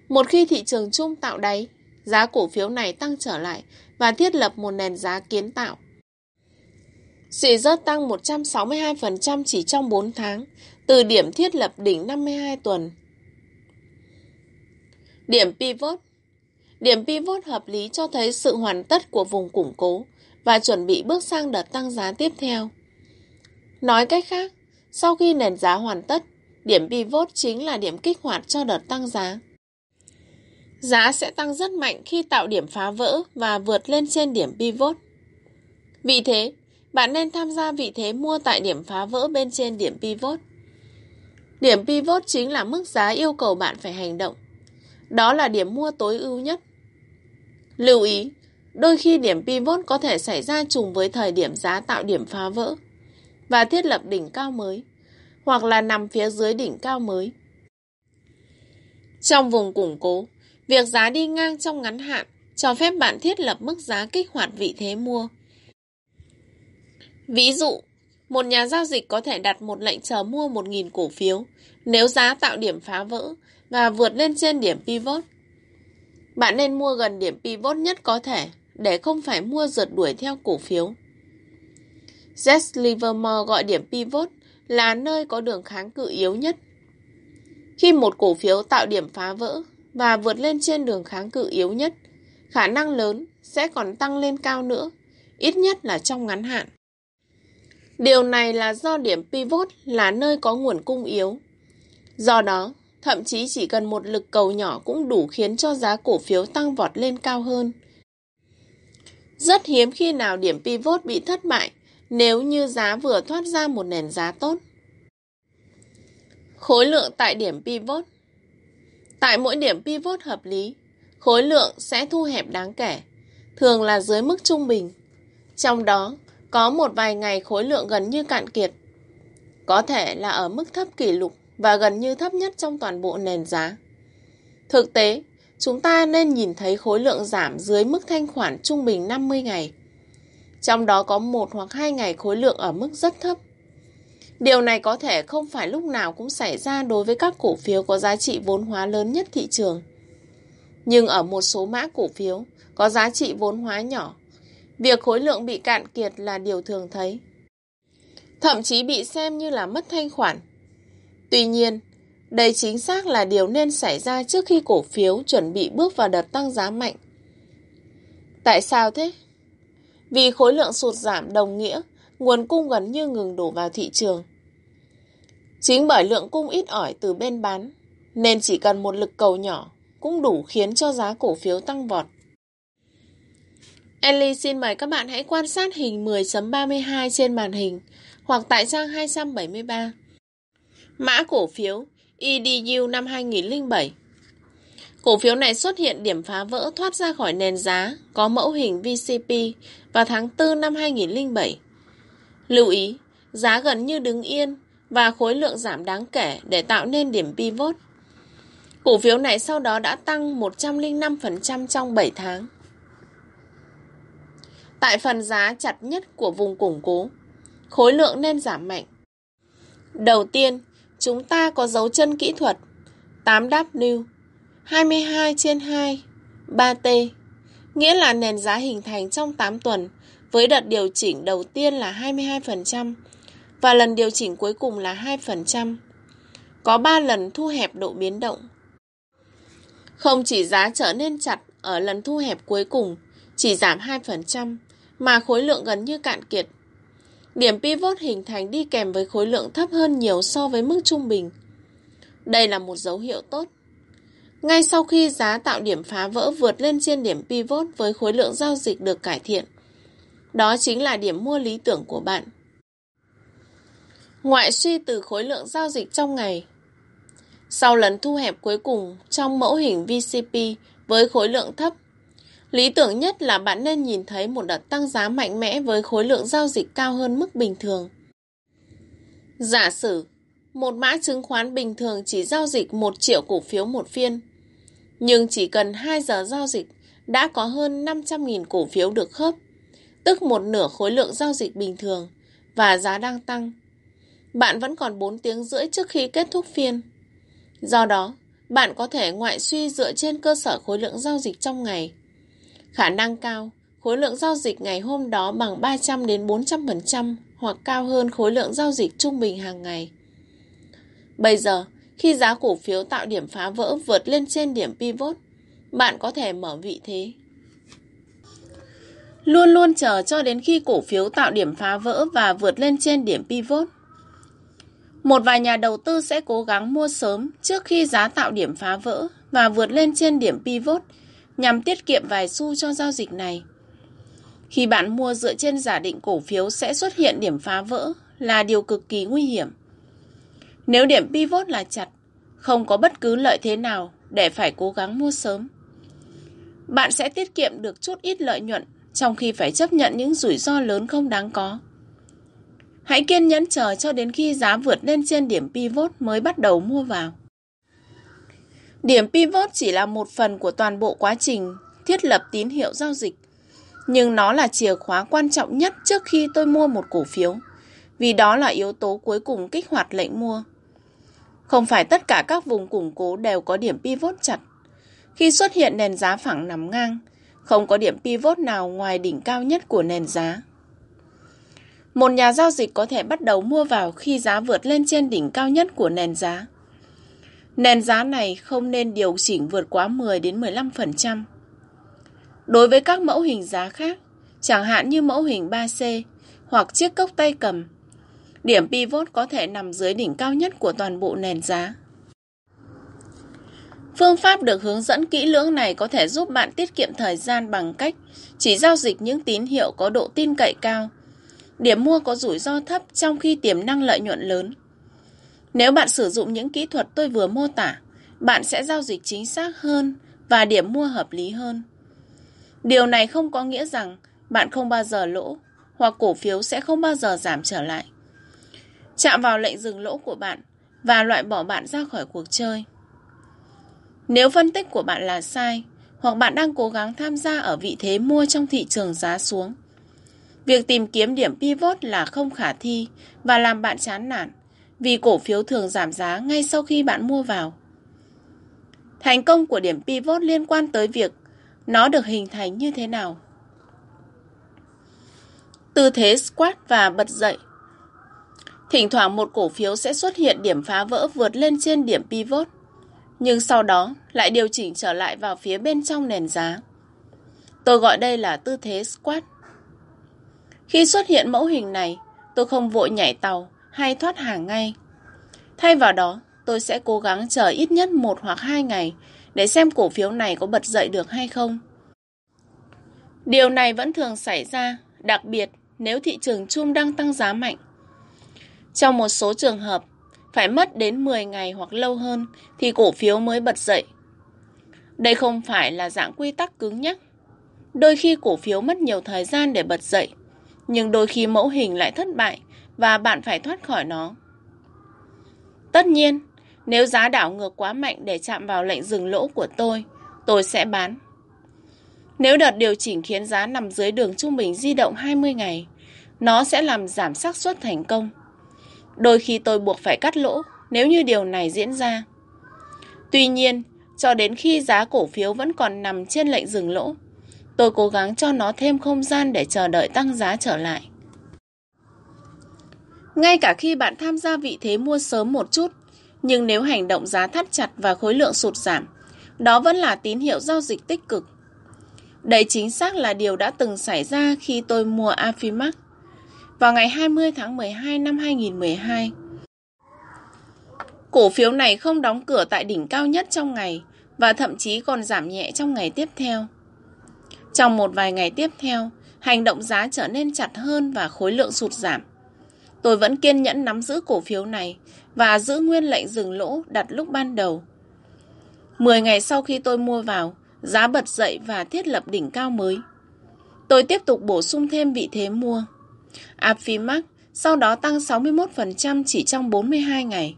Một khi thị trường chung tạo đáy, giá cổ phiếu này tăng trở lại và thiết lập một nền giá kiến tạo. Caesars tăng 162% chỉ trong 4 tháng, từ điểm thiết lập đỉnh 52 tuần. Điểm pivot Điểm pivot hợp lý cho thấy sự hoàn tất của vùng củng cố và chuẩn bị bước sang đợt tăng giá tiếp theo. Nói cách khác, sau khi nền giá hoàn tất, điểm pivot chính là điểm kích hoạt cho đợt tăng giá. Giá sẽ tăng rất mạnh khi tạo điểm phá vỡ và vượt lên trên điểm pivot. Vì thế, bạn nên tham gia vị thế mua tại điểm phá vỡ bên trên điểm pivot. Điểm pivot chính là mức giá yêu cầu bạn phải hành động. Đó là điểm mua tối ưu nhất. Lưu ý, đôi khi điểm pivot có thể xảy ra trùng với thời điểm giá tạo điểm phá vỡ và thiết lập đỉnh cao mới, hoặc là nằm phía dưới đỉnh cao mới. Trong vùng củng cố, việc giá đi ngang trong ngắn hạn cho phép bạn thiết lập mức giá kích hoạt vị thế mua. Ví dụ, một nhà giao dịch có thể đặt một lệnh chờ mua 1.000 cổ phiếu nếu giá tạo điểm phá vỡ và vượt lên trên điểm pivot. Bạn nên mua gần điểm pivot nhất có thể để không phải mua rượt đuổi theo cổ phiếu. Jess Livermore gọi điểm pivot là nơi có đường kháng cự yếu nhất. Khi một cổ phiếu tạo điểm phá vỡ và vượt lên trên đường kháng cự yếu nhất, khả năng lớn sẽ còn tăng lên cao nữa, ít nhất là trong ngắn hạn. Điều này là do điểm pivot là nơi có nguồn cung yếu. Do đó, thậm chí chỉ cần một lực cầu nhỏ cũng đủ khiến cho giá cổ phiếu tăng vọt lên cao hơn. Rất hiếm khi nào điểm pivot bị thất bại nếu như giá vừa thoát ra một nền giá tốt. Khối lượng tại điểm pivot Tại mỗi điểm pivot hợp lý, khối lượng sẽ thu hẹp đáng kể, thường là dưới mức trung bình. Trong đó, có một vài ngày khối lượng gần như cạn kiệt. Có thể là ở mức thấp kỷ lục và gần như thấp nhất trong toàn bộ nền giá. Thực tế, chúng ta nên nhìn thấy khối lượng giảm dưới mức thanh khoản trung bình 50 ngày. Trong đó có một hoặc hai ngày khối lượng ở mức rất thấp. Điều này có thể không phải lúc nào cũng xảy ra đối với các cổ phiếu có giá trị vốn hóa lớn nhất thị trường. Nhưng ở một số mã cổ phiếu có giá trị vốn hóa nhỏ, việc khối lượng bị cạn kiệt là điều thường thấy. Thậm chí bị xem như là mất thanh khoản Tuy nhiên, đây chính xác là điều nên xảy ra trước khi cổ phiếu chuẩn bị bước vào đợt tăng giá mạnh. Tại sao thế? Vì khối lượng sụt giảm đồng nghĩa nguồn cung gần như ngừng đổ vào thị trường. Chính bởi lượng cung ít ỏi từ bên bán, nên chỉ cần một lực cầu nhỏ cũng đủ khiến cho giá cổ phiếu tăng vọt. Ellie xin mời các bạn hãy quan sát hình 10.32 trên màn hình hoặc tại trang 273. Mã cổ phiếu EDU năm 2007. Cổ phiếu này xuất hiện điểm phá vỡ thoát ra khỏi nền giá có mẫu hình VCP vào tháng 4 năm 2007. Lưu ý, giá gần như đứng yên và khối lượng giảm đáng kể để tạo nên điểm pivot. Cổ phiếu này sau đó đã tăng 105% trong 7 tháng. Tại phần giá chặt nhất của vùng củng cố, khối lượng nên giảm mạnh. Đầu tiên, chúng ta có dấu chân kỹ thuật 8W 22 trên 2 3T nghĩa là nền giá hình thành trong 8 tuần với đợt điều chỉnh đầu tiên là 22% và lần điều chỉnh cuối cùng là 2%. Có 3 lần thu hẹp độ biến động. Không chỉ giá trở nên chặt ở lần thu hẹp cuối cùng, chỉ giảm 2%, mà khối lượng gần như cạn kiệt. Điểm pivot hình thành đi kèm với khối lượng thấp hơn nhiều so với mức trung bình. Đây là một dấu hiệu tốt. Ngay sau khi giá tạo điểm phá vỡ vượt lên trên điểm pivot với khối lượng giao dịch được cải thiện, đó chính là điểm mua lý tưởng của bạn. Ngoại suy từ khối lượng giao dịch trong ngày Sau lần thu hẹp cuối cùng trong mẫu hình VCP với khối lượng thấp, lý tưởng nhất là bạn nên nhìn thấy một đợt tăng giá mạnh mẽ với khối lượng giao dịch cao hơn mức bình thường. Giả sử, một mã chứng khoán bình thường chỉ giao dịch 1 triệu cổ phiếu một phiên, nhưng chỉ cần 2 giờ giao dịch đã có hơn 500.000 cổ phiếu được khớp tức một nửa khối lượng giao dịch bình thường, và giá đang tăng. Bạn vẫn còn 4 tiếng rưỡi trước khi kết thúc phiên. Do đó, bạn có thể ngoại suy dựa trên cơ sở khối lượng giao dịch trong ngày. Khả năng cao, khối lượng giao dịch ngày hôm đó bằng 300 đến 400% hoặc cao hơn khối lượng giao dịch trung bình hàng ngày. Bây giờ, khi giá cổ phiếu tạo điểm phá vỡ vượt lên trên điểm pivot, bạn có thể mở vị thế Luôn luôn chờ cho đến khi cổ phiếu tạo điểm phá vỡ và vượt lên trên điểm pivot. Một vài nhà đầu tư sẽ cố gắng mua sớm trước khi giá tạo điểm phá vỡ và vượt lên trên điểm pivot nhằm tiết kiệm vài xu cho giao dịch này. Khi bạn mua dựa trên giả định cổ phiếu sẽ xuất hiện điểm phá vỡ là điều cực kỳ nguy hiểm. Nếu điểm pivot là chặt, không có bất cứ lợi thế nào để phải cố gắng mua sớm. Bạn sẽ tiết kiệm được chút ít lợi nhuận trong khi phải chấp nhận những rủi ro lớn không đáng có. Hãy kiên nhẫn chờ cho đến khi giá vượt lên trên điểm pivot mới bắt đầu mua vào. Điểm pivot chỉ là một phần của toàn bộ quá trình thiết lập tín hiệu giao dịch, nhưng nó là chìa khóa quan trọng nhất trước khi tôi mua một cổ phiếu, vì đó là yếu tố cuối cùng kích hoạt lệnh mua. Không phải tất cả các vùng củng cố đều có điểm pivot chặt. Khi xuất hiện nền giá phẳng nằm ngang, không có điểm pivot nào ngoài đỉnh cao nhất của nền giá. Một nhà giao dịch có thể bắt đầu mua vào khi giá vượt lên trên đỉnh cao nhất của nền giá. Nền giá này không nên điều chỉnh vượt quá 10 đến 15%. Đối với các mẫu hình giá khác, chẳng hạn như mẫu hình 3C hoặc chiếc cốc tay cầm, điểm pivot có thể nằm dưới đỉnh cao nhất của toàn bộ nền giá. Phương pháp được hướng dẫn kỹ lưỡng này có thể giúp bạn tiết kiệm thời gian bằng cách chỉ giao dịch những tín hiệu có độ tin cậy cao. Điểm mua có rủi ro thấp trong khi tiềm năng lợi nhuận lớn. Nếu bạn sử dụng những kỹ thuật tôi vừa mô tả, bạn sẽ giao dịch chính xác hơn và điểm mua hợp lý hơn. Điều này không có nghĩa rằng bạn không bao giờ lỗ hoặc cổ phiếu sẽ không bao giờ giảm trở lại. Chạm vào lệnh dừng lỗ của bạn và loại bỏ bạn ra khỏi cuộc chơi. Nếu phân tích của bạn là sai, hoặc bạn đang cố gắng tham gia ở vị thế mua trong thị trường giá xuống, việc tìm kiếm điểm pivot là không khả thi và làm bạn chán nản, vì cổ phiếu thường giảm giá ngay sau khi bạn mua vào. Thành công của điểm pivot liên quan tới việc nó được hình thành như thế nào. Tư thế squat và bật dậy Thỉnh thoảng một cổ phiếu sẽ xuất hiện điểm phá vỡ vượt lên trên điểm pivot nhưng sau đó lại điều chỉnh trở lại vào phía bên trong nền giá. Tôi gọi đây là tư thế squat. Khi xuất hiện mẫu hình này, tôi không vội nhảy tàu hay thoát hàng ngay. Thay vào đó, tôi sẽ cố gắng chờ ít nhất một hoặc hai ngày để xem cổ phiếu này có bật dậy được hay không. Điều này vẫn thường xảy ra, đặc biệt nếu thị trường chung đang tăng giá mạnh. Trong một số trường hợp, phải mất đến 10 ngày hoặc lâu hơn thì cổ phiếu mới bật dậy. Đây không phải là dạng quy tắc cứng nhắc. Đôi khi cổ phiếu mất nhiều thời gian để bật dậy, nhưng đôi khi mẫu hình lại thất bại và bạn phải thoát khỏi nó. Tất nhiên, nếu giá đảo ngược quá mạnh để chạm vào lệnh dừng lỗ của tôi, tôi sẽ bán. Nếu đợt điều chỉnh khiến giá nằm dưới đường trung bình di động 20 ngày, nó sẽ làm giảm xác suất thành công. Đôi khi tôi buộc phải cắt lỗ nếu như điều này diễn ra. Tuy nhiên, cho đến khi giá cổ phiếu vẫn còn nằm trên lệnh dừng lỗ, tôi cố gắng cho nó thêm không gian để chờ đợi tăng giá trở lại. Ngay cả khi bạn tham gia vị thế mua sớm một chút, nhưng nếu hành động giá thắt chặt và khối lượng sụt giảm, đó vẫn là tín hiệu giao dịch tích cực. Đây chính xác là điều đã từng xảy ra khi tôi mua Afimax vào ngày 20 tháng 12 năm 2012. Cổ phiếu này không đóng cửa tại đỉnh cao nhất trong ngày và thậm chí còn giảm nhẹ trong ngày tiếp theo. Trong một vài ngày tiếp theo, hành động giá trở nên chặt hơn và khối lượng sụt giảm. Tôi vẫn kiên nhẫn nắm giữ cổ phiếu này và giữ nguyên lệnh dừng lỗ đặt lúc ban đầu. 10 ngày sau khi tôi mua vào, giá bật dậy và thiết lập đỉnh cao mới. Tôi tiếp tục bổ sung thêm vị thế mua. Afimax sau đó tăng 61% chỉ trong 42 ngày.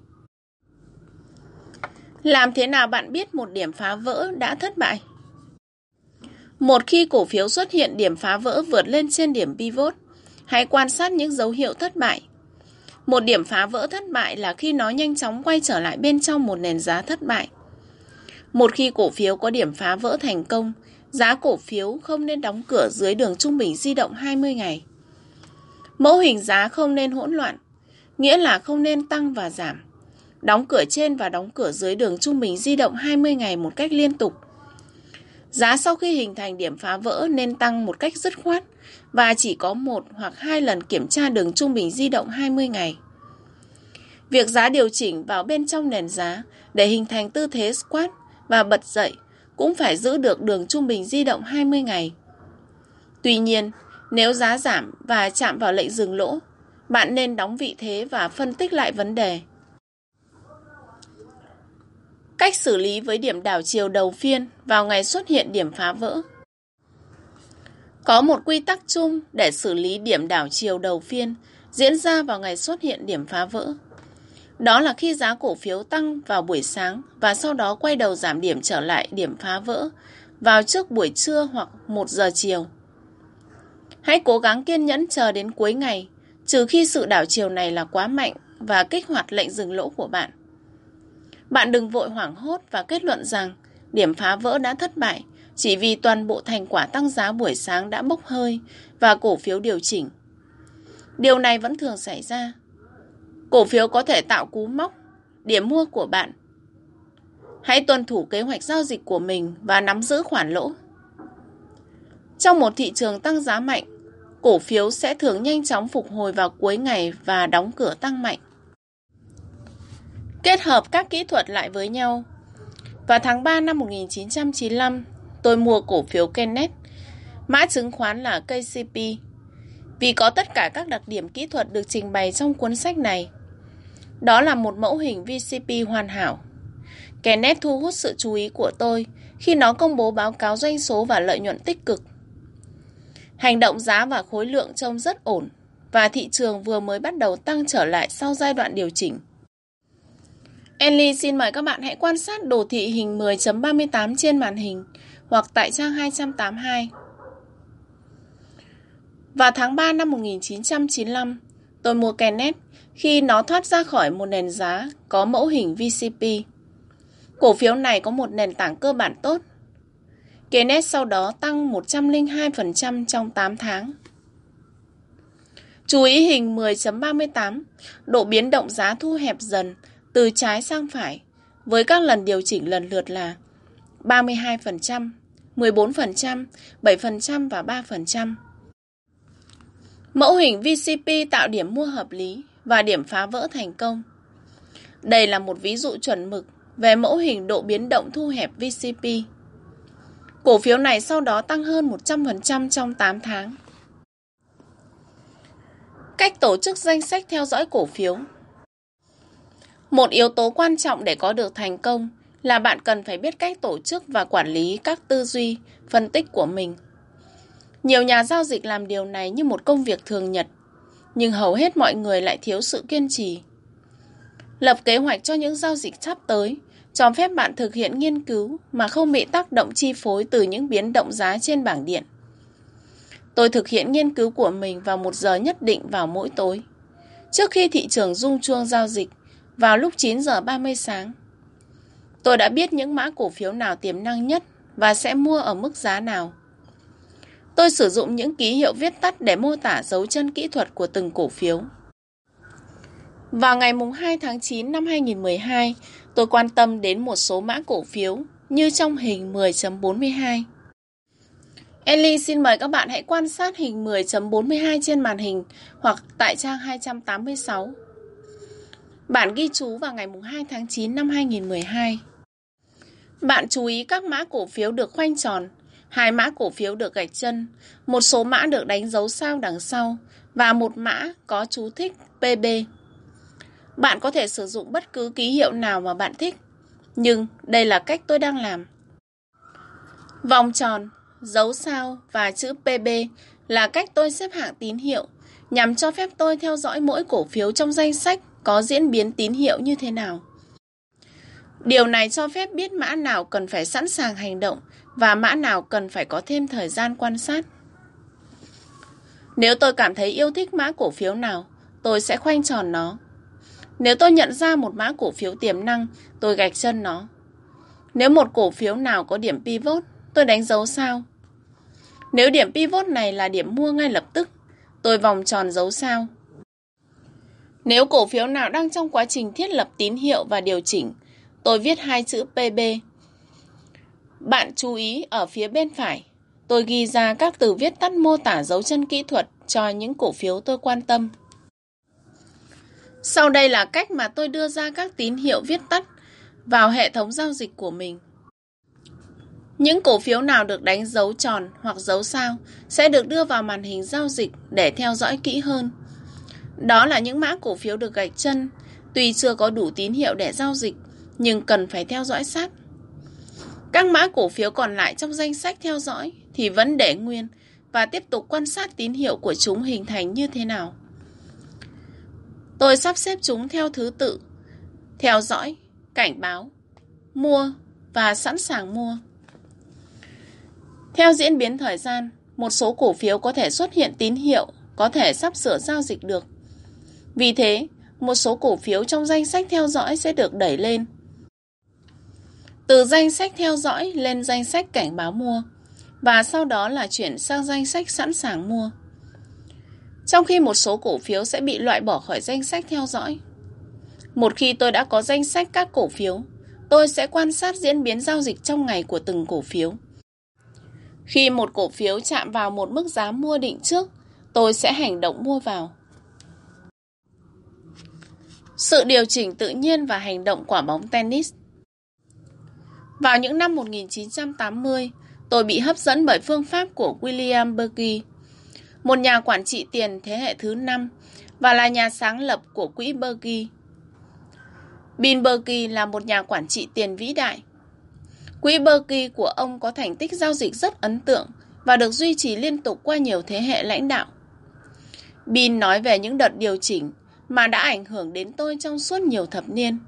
Làm thế nào bạn biết một điểm phá vỡ đã thất bại? Một khi cổ phiếu xuất hiện điểm phá vỡ vượt lên trên điểm pivot, hãy quan sát những dấu hiệu thất bại. Một điểm phá vỡ thất bại là khi nó nhanh chóng quay trở lại bên trong một nền giá thất bại. Một khi cổ phiếu có điểm phá vỡ thành công, giá cổ phiếu không nên đóng cửa dưới đường trung bình di động 20 ngày. Mẫu hình giá không nên hỗn loạn, nghĩa là không nên tăng và giảm. Đóng cửa trên và đóng cửa dưới đường trung bình di động 20 ngày một cách liên tục. Giá sau khi hình thành điểm phá vỡ nên tăng một cách dứt khoát và chỉ có một hoặc hai lần kiểm tra đường trung bình di động 20 ngày. Việc giá điều chỉnh vào bên trong nền giá để hình thành tư thế squat và bật dậy cũng phải giữ được đường trung bình di động 20 ngày. Tuy nhiên, nếu giá giảm và chạm vào lệnh dừng lỗ, bạn nên đóng vị thế và phân tích lại vấn đề. Cách xử lý với điểm đảo chiều đầu phiên vào ngày xuất hiện điểm phá vỡ. Có một quy tắc chung để xử lý điểm đảo chiều đầu phiên diễn ra vào ngày xuất hiện điểm phá vỡ. Đó là khi giá cổ phiếu tăng vào buổi sáng và sau đó quay đầu giảm điểm trở lại điểm phá vỡ vào trước buổi trưa hoặc 1 giờ chiều. Hãy cố gắng kiên nhẫn chờ đến cuối ngày, trừ khi sự đảo chiều này là quá mạnh và kích hoạt lệnh dừng lỗ của bạn. Bạn đừng vội hoảng hốt và kết luận rằng điểm phá vỡ đã thất bại chỉ vì toàn bộ thành quả tăng giá buổi sáng đã bốc hơi và cổ phiếu điều chỉnh. Điều này vẫn thường xảy ra. Cổ phiếu có thể tạo cú mốc, điểm mua của bạn. Hãy tuân thủ kế hoạch giao dịch của mình và nắm giữ khoản lỗ. Trong một thị trường tăng giá mạnh, cổ phiếu sẽ thường nhanh chóng phục hồi vào cuối ngày và đóng cửa tăng mạnh. Kết hợp các kỹ thuật lại với nhau. Vào tháng 3 năm 1995, tôi mua cổ phiếu Kenneth, mã chứng khoán là KCP, vì có tất cả các đặc điểm kỹ thuật được trình bày trong cuốn sách này. Đó là một mẫu hình VCP hoàn hảo. Kenneth thu hút sự chú ý của tôi khi nó công bố báo cáo doanh số và lợi nhuận tích cực. Hành động giá và khối lượng trông rất ổn và thị trường vừa mới bắt đầu tăng trở lại sau giai đoạn điều chỉnh. Enly xin mời các bạn hãy quan sát đồ thị hình 10.38 trên màn hình hoặc tại trang 282. Vào tháng 3 năm 1995, tôi mua Kenneth khi nó thoát ra khỏi một nền giá có mẫu hình VCP. Cổ phiếu này có một nền tảng cơ bản tốt. Kenneth sau đó tăng 102% trong 8 tháng. Chú ý hình 10.38, độ biến động giá thu hẹp dần từ trái sang phải với các lần điều chỉnh lần lượt là 32%, 14%, 7% và 3%. Mẫu hình VCP tạo điểm mua hợp lý và điểm phá vỡ thành công. Đây là một ví dụ chuẩn mực về mẫu hình độ biến động thu hẹp VCP. Cổ phiếu này sau đó tăng hơn 100% trong 8 tháng. Cách tổ chức danh sách theo dõi cổ phiếu một yếu tố quan trọng để có được thành công là bạn cần phải biết cách tổ chức và quản lý các tư duy, phân tích của mình. Nhiều nhà giao dịch làm điều này như một công việc thường nhật, nhưng hầu hết mọi người lại thiếu sự kiên trì. Lập kế hoạch cho những giao dịch sắp tới, cho phép bạn thực hiện nghiên cứu mà không bị tác động chi phối từ những biến động giá trên bảng điện. Tôi thực hiện nghiên cứu của mình vào một giờ nhất định vào mỗi tối, trước khi thị trường rung chuông giao dịch vào lúc 9 giờ 30 sáng. Tôi đã biết những mã cổ phiếu nào tiềm năng nhất và sẽ mua ở mức giá nào. Tôi sử dụng những ký hiệu viết tắt để mô tả dấu chân kỹ thuật của từng cổ phiếu. Vào ngày 2 tháng 9 năm 2012, tôi quan tâm đến một số mã cổ phiếu như trong hình 10.42. Ellie xin mời các bạn hãy quan sát hình 10.42 trên màn hình hoặc tại trang 286. Bản ghi chú vào ngày 2 tháng 9 năm 2012. Bạn chú ý các mã cổ phiếu được khoanh tròn, hai mã cổ phiếu được gạch chân, một số mã được đánh dấu sao đằng sau và một mã có chú thích PB. Bạn có thể sử dụng bất cứ ký hiệu nào mà bạn thích, nhưng đây là cách tôi đang làm. Vòng tròn, dấu sao và chữ PB là cách tôi xếp hạng tín hiệu nhằm cho phép tôi theo dõi mỗi cổ phiếu trong danh sách có diễn biến tín hiệu như thế nào. Điều này cho phép biết mã nào cần phải sẵn sàng hành động và mã nào cần phải có thêm thời gian quan sát. Nếu tôi cảm thấy yêu thích mã cổ phiếu nào, tôi sẽ khoanh tròn nó. Nếu tôi nhận ra một mã cổ phiếu tiềm năng, tôi gạch chân nó. Nếu một cổ phiếu nào có điểm pivot, tôi đánh dấu sao. Nếu điểm pivot này là điểm mua ngay lập tức, tôi vòng tròn dấu sao. Nếu cổ phiếu nào đang trong quá trình thiết lập tín hiệu và điều chỉnh, tôi viết hai chữ PB. Bạn chú ý ở phía bên phải, tôi ghi ra các từ viết tắt mô tả dấu chân kỹ thuật cho những cổ phiếu tôi quan tâm. Sau đây là cách mà tôi đưa ra các tín hiệu viết tắt vào hệ thống giao dịch của mình. Những cổ phiếu nào được đánh dấu tròn hoặc dấu sao sẽ được đưa vào màn hình giao dịch để theo dõi kỹ hơn. Đó là những mã cổ phiếu được gạch chân, tuy chưa có đủ tín hiệu để giao dịch, nhưng cần phải theo dõi sát. Các mã cổ phiếu còn lại trong danh sách theo dõi thì vẫn để nguyên và tiếp tục quan sát tín hiệu của chúng hình thành như thế nào. Tôi sắp xếp chúng theo thứ tự, theo dõi, cảnh báo, mua và sẵn sàng mua. Theo diễn biến thời gian, một số cổ phiếu có thể xuất hiện tín hiệu, có thể sắp sửa giao dịch được. Vì thế, một số cổ phiếu trong danh sách theo dõi sẽ được đẩy lên. Từ danh sách theo dõi lên danh sách cảnh báo mua và sau đó là chuyển sang danh sách sẵn sàng mua. Trong khi một số cổ phiếu sẽ bị loại bỏ khỏi danh sách theo dõi. Một khi tôi đã có danh sách các cổ phiếu, tôi sẽ quan sát diễn biến giao dịch trong ngày của từng cổ phiếu. Khi một cổ phiếu chạm vào một mức giá mua định trước, tôi sẽ hành động mua vào. Sự điều chỉnh tự nhiên và hành động quả bóng tennis Vào những năm 1980, tôi bị hấp dẫn bởi phương pháp của William Berkey, một nhà quản trị tiền thế hệ thứ 5 và là nhà sáng lập của quỹ Berkey. Bill Berkey là một nhà quản trị tiền vĩ đại. Quỹ Berkey của ông có thành tích giao dịch rất ấn tượng và được duy trì liên tục qua nhiều thế hệ lãnh đạo. Bill nói về những đợt điều chỉnh mà đã ảnh hưởng đến tôi trong suốt nhiều thập niên.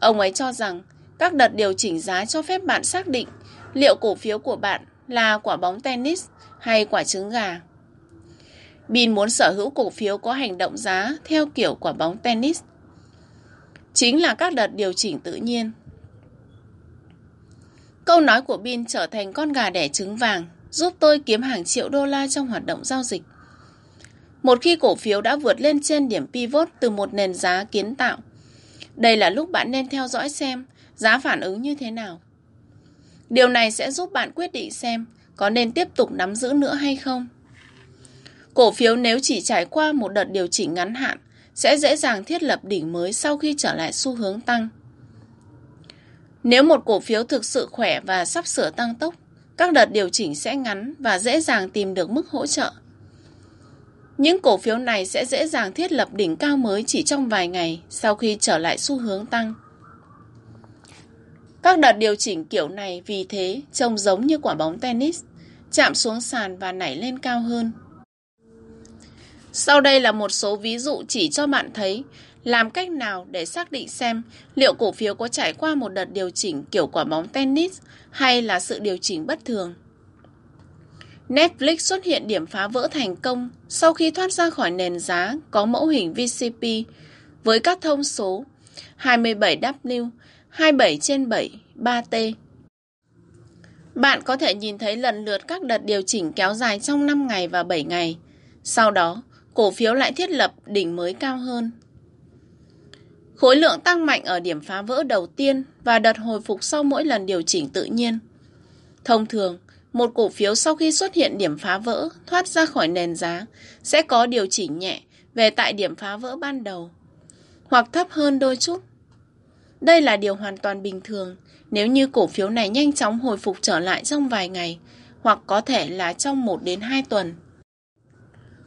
Ông ấy cho rằng các đợt điều chỉnh giá cho phép bạn xác định liệu cổ phiếu của bạn là quả bóng tennis hay quả trứng gà. Bin muốn sở hữu cổ phiếu có hành động giá theo kiểu quả bóng tennis. Chính là các đợt điều chỉnh tự nhiên. Câu nói của Bin trở thành con gà đẻ trứng vàng, giúp tôi kiếm hàng triệu đô la trong hoạt động giao dịch. Một khi cổ phiếu đã vượt lên trên điểm pivot từ một nền giá kiến tạo, đây là lúc bạn nên theo dõi xem giá phản ứng như thế nào. Điều này sẽ giúp bạn quyết định xem có nên tiếp tục nắm giữ nữa hay không. Cổ phiếu nếu chỉ trải qua một đợt điều chỉnh ngắn hạn sẽ dễ dàng thiết lập đỉnh mới sau khi trở lại xu hướng tăng. Nếu một cổ phiếu thực sự khỏe và sắp sửa tăng tốc, các đợt điều chỉnh sẽ ngắn và dễ dàng tìm được mức hỗ trợ. Những cổ phiếu này sẽ dễ dàng thiết lập đỉnh cao mới chỉ trong vài ngày sau khi trở lại xu hướng tăng. Các đợt điều chỉnh kiểu này vì thế trông giống như quả bóng tennis, chạm xuống sàn và nảy lên cao hơn. Sau đây là một số ví dụ chỉ cho bạn thấy làm cách nào để xác định xem liệu cổ phiếu có trải qua một đợt điều chỉnh kiểu quả bóng tennis hay là sự điều chỉnh bất thường. Netflix xuất hiện điểm phá vỡ thành công sau khi thoát ra khỏi nền giá có mẫu hình VCP với các thông số 27W, 27 trên 7, 3T. Bạn có thể nhìn thấy lần lượt các đợt điều chỉnh kéo dài trong 5 ngày và 7 ngày. Sau đó, cổ phiếu lại thiết lập đỉnh mới cao hơn. Khối lượng tăng mạnh ở điểm phá vỡ đầu tiên và đợt hồi phục sau mỗi lần điều chỉnh tự nhiên. Thông thường, một cổ phiếu sau khi xuất hiện điểm phá vỡ, thoát ra khỏi nền giá, sẽ có điều chỉnh nhẹ về tại điểm phá vỡ ban đầu, hoặc thấp hơn đôi chút. Đây là điều hoàn toàn bình thường nếu như cổ phiếu này nhanh chóng hồi phục trở lại trong vài ngày, hoặc có thể là trong 1 đến 2 tuần.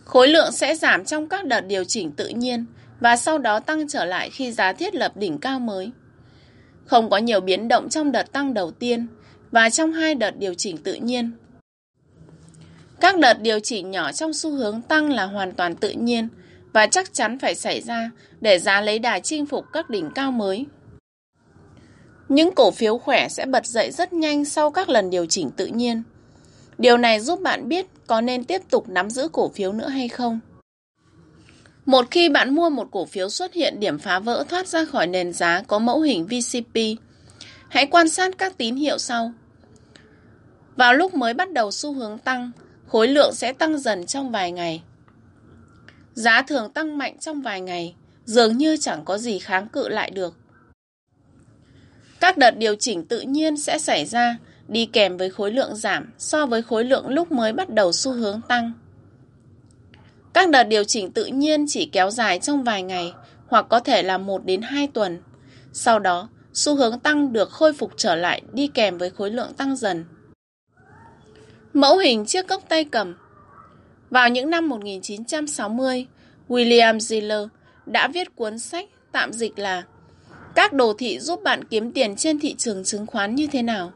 Khối lượng sẽ giảm trong các đợt điều chỉnh tự nhiên và sau đó tăng trở lại khi giá thiết lập đỉnh cao mới. Không có nhiều biến động trong đợt tăng đầu tiên và trong hai đợt điều chỉnh tự nhiên. Các đợt điều chỉnh nhỏ trong xu hướng tăng là hoàn toàn tự nhiên và chắc chắn phải xảy ra để giá lấy đà chinh phục các đỉnh cao mới. Những cổ phiếu khỏe sẽ bật dậy rất nhanh sau các lần điều chỉnh tự nhiên. Điều này giúp bạn biết có nên tiếp tục nắm giữ cổ phiếu nữa hay không. Một khi bạn mua một cổ phiếu xuất hiện điểm phá vỡ thoát ra khỏi nền giá có mẫu hình VCP, hãy quan sát các tín hiệu sau. Vào lúc mới bắt đầu xu hướng tăng, khối lượng sẽ tăng dần trong vài ngày. Giá thường tăng mạnh trong vài ngày, dường như chẳng có gì kháng cự lại được. Các đợt điều chỉnh tự nhiên sẽ xảy ra đi kèm với khối lượng giảm so với khối lượng lúc mới bắt đầu xu hướng tăng. Các đợt điều chỉnh tự nhiên chỉ kéo dài trong vài ngày hoặc có thể là 1 đến 2 tuần. Sau đó, xu hướng tăng được khôi phục trở lại đi kèm với khối lượng tăng dần. Mẫu hình chiếc cốc tay cầm Vào những năm 1960, William Ziller đã viết cuốn sách tạm dịch là Các đồ thị giúp bạn kiếm tiền trên thị trường chứng khoán như thế nào.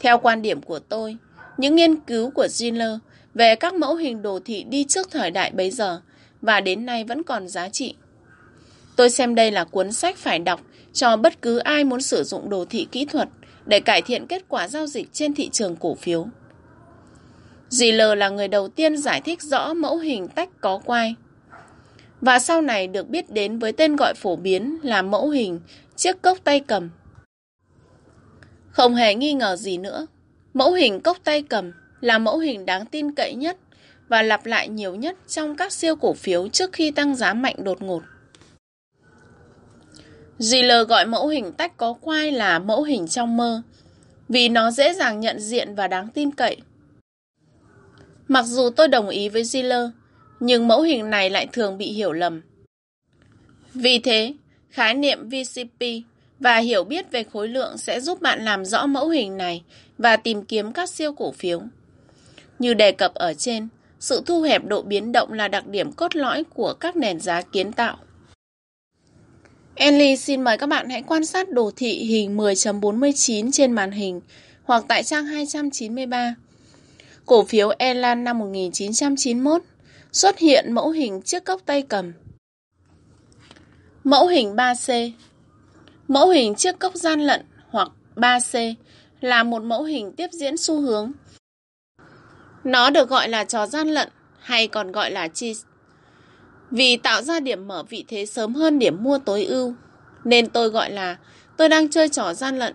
Theo quan điểm của tôi, những nghiên cứu của Ziller về các mẫu hình đồ thị đi trước thời đại bấy giờ và đến nay vẫn còn giá trị. Tôi xem đây là cuốn sách phải đọc cho bất cứ ai muốn sử dụng đồ thị kỹ thuật để cải thiện kết quả giao dịch trên thị trường cổ phiếu. Ziller là người đầu tiên giải thích rõ mẫu hình tách có quai và sau này được biết đến với tên gọi phổ biến là mẫu hình chiếc cốc tay cầm. Không hề nghi ngờ gì nữa, mẫu hình cốc tay cầm là mẫu hình đáng tin cậy nhất và lặp lại nhiều nhất trong các siêu cổ phiếu trước khi tăng giá mạnh đột ngột. Ziller gọi mẫu hình tách có quai là mẫu hình trong mơ vì nó dễ dàng nhận diện và đáng tin cậy. Mặc dù tôi đồng ý với Ziller, nhưng mẫu hình này lại thường bị hiểu lầm. Vì thế, khái niệm VCP và hiểu biết về khối lượng sẽ giúp bạn làm rõ mẫu hình này và tìm kiếm các siêu cổ phiếu. Như đề cập ở trên, sự thu hẹp độ biến động là đặc điểm cốt lõi của các nền giá kiến tạo. Enly, xin mời các bạn hãy quan sát đồ thị hình 10.49 trên màn hình hoặc tại trang 293. Cổ phiếu Elan năm 1991 xuất hiện mẫu hình chiếc cốc tay cầm. Mẫu hình 3C Mẫu hình chiếc cốc gian lận hoặc 3C là một mẫu hình tiếp diễn xu hướng nó được gọi là trò gian lận hay còn gọi là cheese. Vì tạo ra điểm mở vị thế sớm hơn điểm mua tối ưu, nên tôi gọi là tôi đang chơi trò gian lận.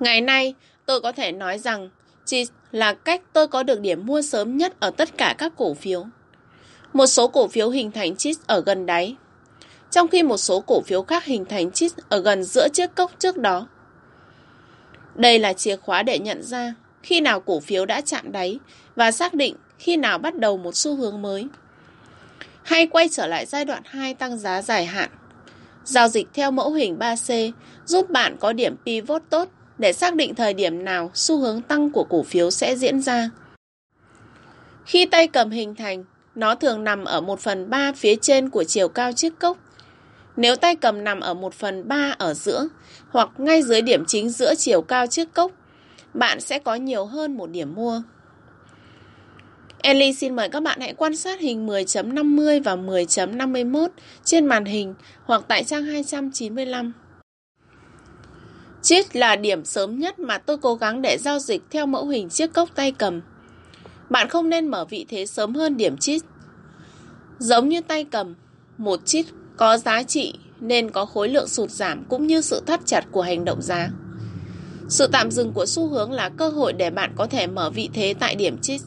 Ngày nay, tôi có thể nói rằng chỉ là cách tôi có được điểm mua sớm nhất ở tất cả các cổ phiếu. Một số cổ phiếu hình thành chít ở gần đáy, trong khi một số cổ phiếu khác hình thành chít ở gần giữa chiếc cốc trước đó. Đây là chìa khóa để nhận ra khi nào cổ phiếu đã chạm đáy và xác định khi nào bắt đầu một xu hướng mới. Hay quay trở lại giai đoạn 2 tăng giá dài hạn. Giao dịch theo mẫu hình 3C giúp bạn có điểm pivot tốt để xác định thời điểm nào xu hướng tăng của cổ phiếu sẽ diễn ra. Khi tay cầm hình thành, nó thường nằm ở 1 phần 3 phía trên của chiều cao chiếc cốc. Nếu tay cầm nằm ở 1 phần 3 ở giữa hoặc ngay dưới điểm chính giữa chiều cao chiếc cốc, bạn sẽ có nhiều hơn một điểm mua. Ellie xin mời các bạn hãy quan sát hình 10.50 và 10.51 trên màn hình hoặc tại trang 295. Chiếc là điểm sớm nhất mà tôi cố gắng để giao dịch theo mẫu hình chiếc cốc tay cầm. Bạn không nên mở vị thế sớm hơn điểm chít. Giống như tay cầm, một chít có giá trị nên có khối lượng sụt giảm cũng như sự thắt chặt của hành động giá. Sự tạm dừng của xu hướng là cơ hội để bạn có thể mở vị thế tại điểm chít.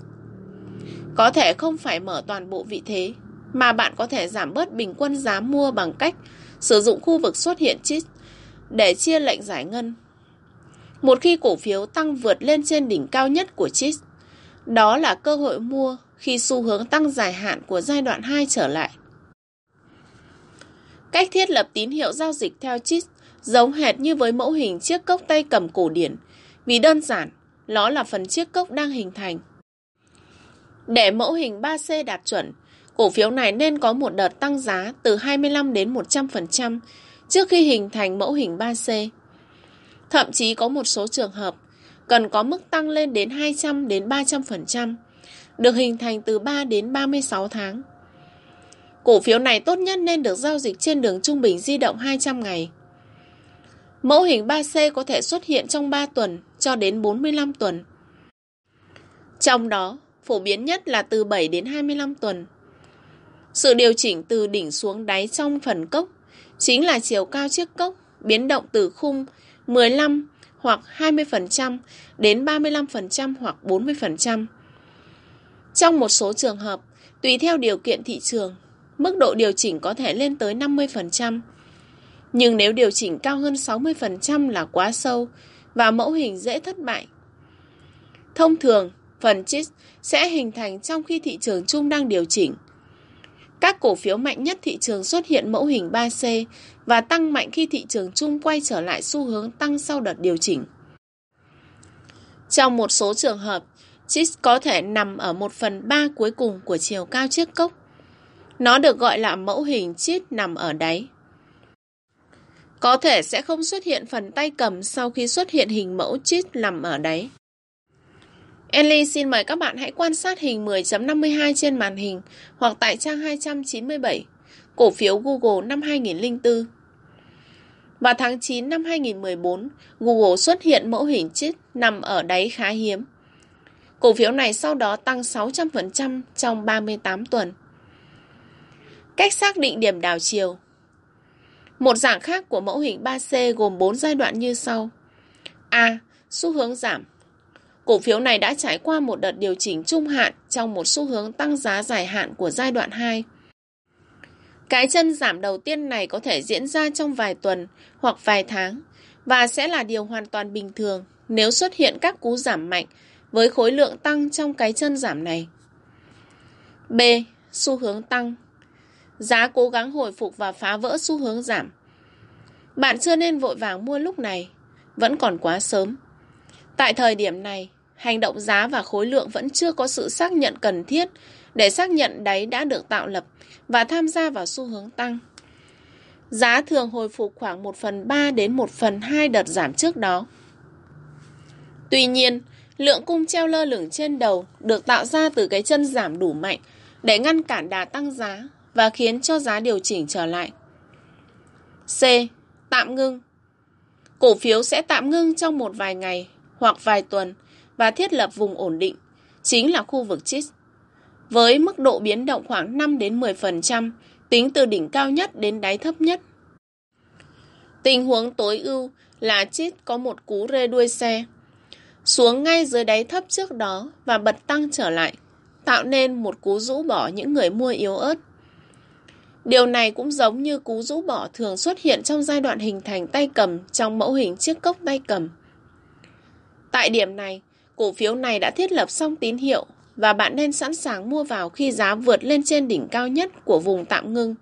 Có thể không phải mở toàn bộ vị thế, mà bạn có thể giảm bớt bình quân giá mua bằng cách sử dụng khu vực xuất hiện chít để chia lệnh giải ngân. Một khi cổ phiếu tăng vượt lên trên đỉnh cao nhất của chít, đó là cơ hội mua khi xu hướng tăng dài hạn của giai đoạn 2 trở lại. Cách thiết lập tín hiệu giao dịch theo chít giống hệt như với mẫu hình chiếc cốc tay cầm cổ điển, vì đơn giản, nó là phần chiếc cốc đang hình thành. Để mẫu hình 3C đạt chuẩn, cổ phiếu này nên có một đợt tăng giá từ 25 đến 100% trước khi hình thành mẫu hình 3C. Thậm chí có một số trường hợp cần có mức tăng lên đến 200 đến 300%, được hình thành từ 3 đến 36 tháng. Cổ phiếu này tốt nhất nên được giao dịch trên đường trung bình di động 200 ngày. Mẫu hình 3C có thể xuất hiện trong 3 tuần cho đến 45 tuần. Trong đó, phổ biến nhất là từ 7 đến 25 tuần. Sự điều chỉnh từ đỉnh xuống đáy trong phần cốc chính là chiều cao chiếc cốc biến động từ khung 15 hoặc 20% đến 35% hoặc 40%. Trong một số trường hợp, tùy theo điều kiện thị trường, mức độ điều chỉnh có thể lên tới 50%. Nhưng nếu điều chỉnh cao hơn 60% là quá sâu và mẫu hình dễ thất bại. Thông thường, phần chít sẽ hình thành trong khi thị trường chung đang điều chỉnh. Các cổ phiếu mạnh nhất thị trường xuất hiện mẫu hình 3C và tăng mạnh khi thị trường chung quay trở lại xu hướng tăng sau đợt điều chỉnh. Trong một số trường hợp, chít có thể nằm ở một phần ba cuối cùng của chiều cao chiếc cốc. Nó được gọi là mẫu hình chít nằm ở đáy. Có thể sẽ không xuất hiện phần tay cầm sau khi xuất hiện hình mẫu chít nằm ở đáy. Ellie xin mời các bạn hãy quan sát hình 10.52 trên màn hình hoặc tại trang 297, cổ phiếu Google năm 2004. Vào tháng 9 năm 2014, Google xuất hiện mẫu hình chip nằm ở đáy khá hiếm. Cổ phiếu này sau đó tăng 600% trong 38 tuần. Cách xác định điểm đảo chiều Một dạng khác của mẫu hình 3C gồm 4 giai đoạn như sau. A. Xu hướng giảm Cổ phiếu này đã trải qua một đợt điều chỉnh trung hạn trong một xu hướng tăng giá dài hạn của giai đoạn 2. Cái chân giảm đầu tiên này có thể diễn ra trong vài tuần hoặc vài tháng và sẽ là điều hoàn toàn bình thường nếu xuất hiện các cú giảm mạnh với khối lượng tăng trong cái chân giảm này. B. Xu hướng tăng Giá cố gắng hồi phục và phá vỡ xu hướng giảm. Bạn chưa nên vội vàng mua lúc này, vẫn còn quá sớm. Tại thời điểm này, hành động giá và khối lượng vẫn chưa có sự xác nhận cần thiết để xác nhận đáy đã được tạo lập và tham gia vào xu hướng tăng. Giá thường hồi phục khoảng 1 phần 3 đến 1 phần 2 đợt giảm trước đó. Tuy nhiên, lượng cung treo lơ lửng trên đầu được tạo ra từ cái chân giảm đủ mạnh để ngăn cản đà tăng giá và khiến cho giá điều chỉnh trở lại. C. Tạm ngưng Cổ phiếu sẽ tạm ngưng trong một vài ngày hoặc vài tuần và thiết lập vùng ổn định, chính là khu vực chít. Với mức độ biến động khoảng 5 đến 10%, tính từ đỉnh cao nhất đến đáy thấp nhất. Tình huống tối ưu là chít có một cú rê đuôi xe xuống ngay dưới đáy thấp trước đó và bật tăng trở lại, tạo nên một cú rũ bỏ những người mua yếu ớt. Điều này cũng giống như cú rũ bỏ thường xuất hiện trong giai đoạn hình thành tay cầm trong mẫu hình chiếc cốc tay cầm. Tại điểm này, cổ phiếu này đã thiết lập xong tín hiệu và bạn nên sẵn sàng mua vào khi giá vượt lên trên đỉnh cao nhất của vùng tạm ngưng.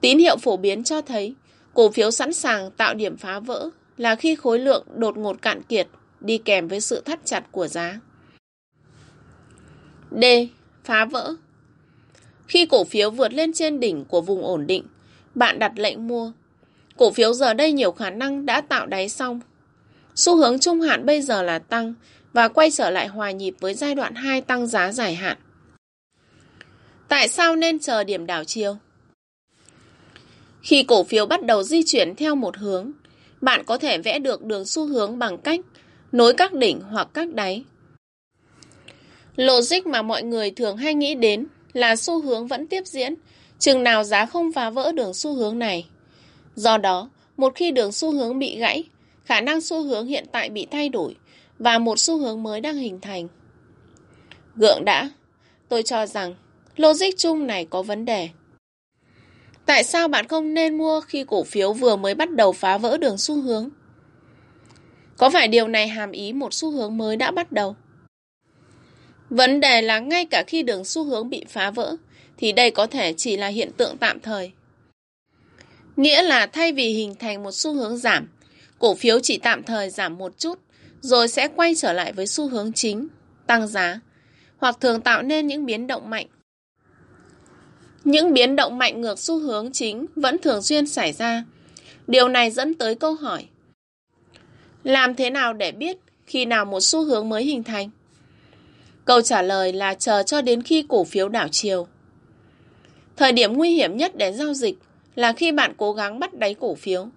Tín hiệu phổ biến cho thấy cổ phiếu sẵn sàng tạo điểm phá vỡ là khi khối lượng đột ngột cạn kiệt đi kèm với sự thắt chặt của giá. D. Phá vỡ Khi cổ phiếu vượt lên trên đỉnh của vùng ổn định, bạn đặt lệnh mua. Cổ phiếu giờ đây nhiều khả năng đã tạo đáy xong. Xu hướng trung hạn bây giờ là tăng và quay trở lại hòa nhịp với giai đoạn 2 tăng giá dài hạn. Tại sao nên chờ điểm đảo chiều? Khi cổ phiếu bắt đầu di chuyển theo một hướng, bạn có thể vẽ được đường xu hướng bằng cách nối các đỉnh hoặc các đáy. Logic mà mọi người thường hay nghĩ đến là xu hướng vẫn tiếp diễn, chừng nào giá không phá vỡ đường xu hướng này. Do đó, một khi đường xu hướng bị gãy, khả năng xu hướng hiện tại bị thay đổi và một xu hướng mới đang hình thành. Gượng đã, tôi cho rằng logic chung này có vấn đề. Tại sao bạn không nên mua khi cổ phiếu vừa mới bắt đầu phá vỡ đường xu hướng? Có phải điều này hàm ý một xu hướng mới đã bắt đầu? Vấn đề là ngay cả khi đường xu hướng bị phá vỡ, thì đây có thể chỉ là hiện tượng tạm thời. Nghĩa là thay vì hình thành một xu hướng giảm, cổ phiếu chỉ tạm thời giảm một chút, rồi sẽ quay trở lại với xu hướng chính, tăng giá, hoặc thường tạo nên những biến động mạnh. Những biến động mạnh ngược xu hướng chính vẫn thường xuyên xảy ra. Điều này dẫn tới câu hỏi. Làm thế nào để biết khi nào một xu hướng mới hình thành? Câu trả lời là chờ cho đến khi cổ phiếu đảo chiều. Thời điểm nguy hiểm nhất để giao dịch là khi bạn cố gắng bắt đáy cổ phiếu.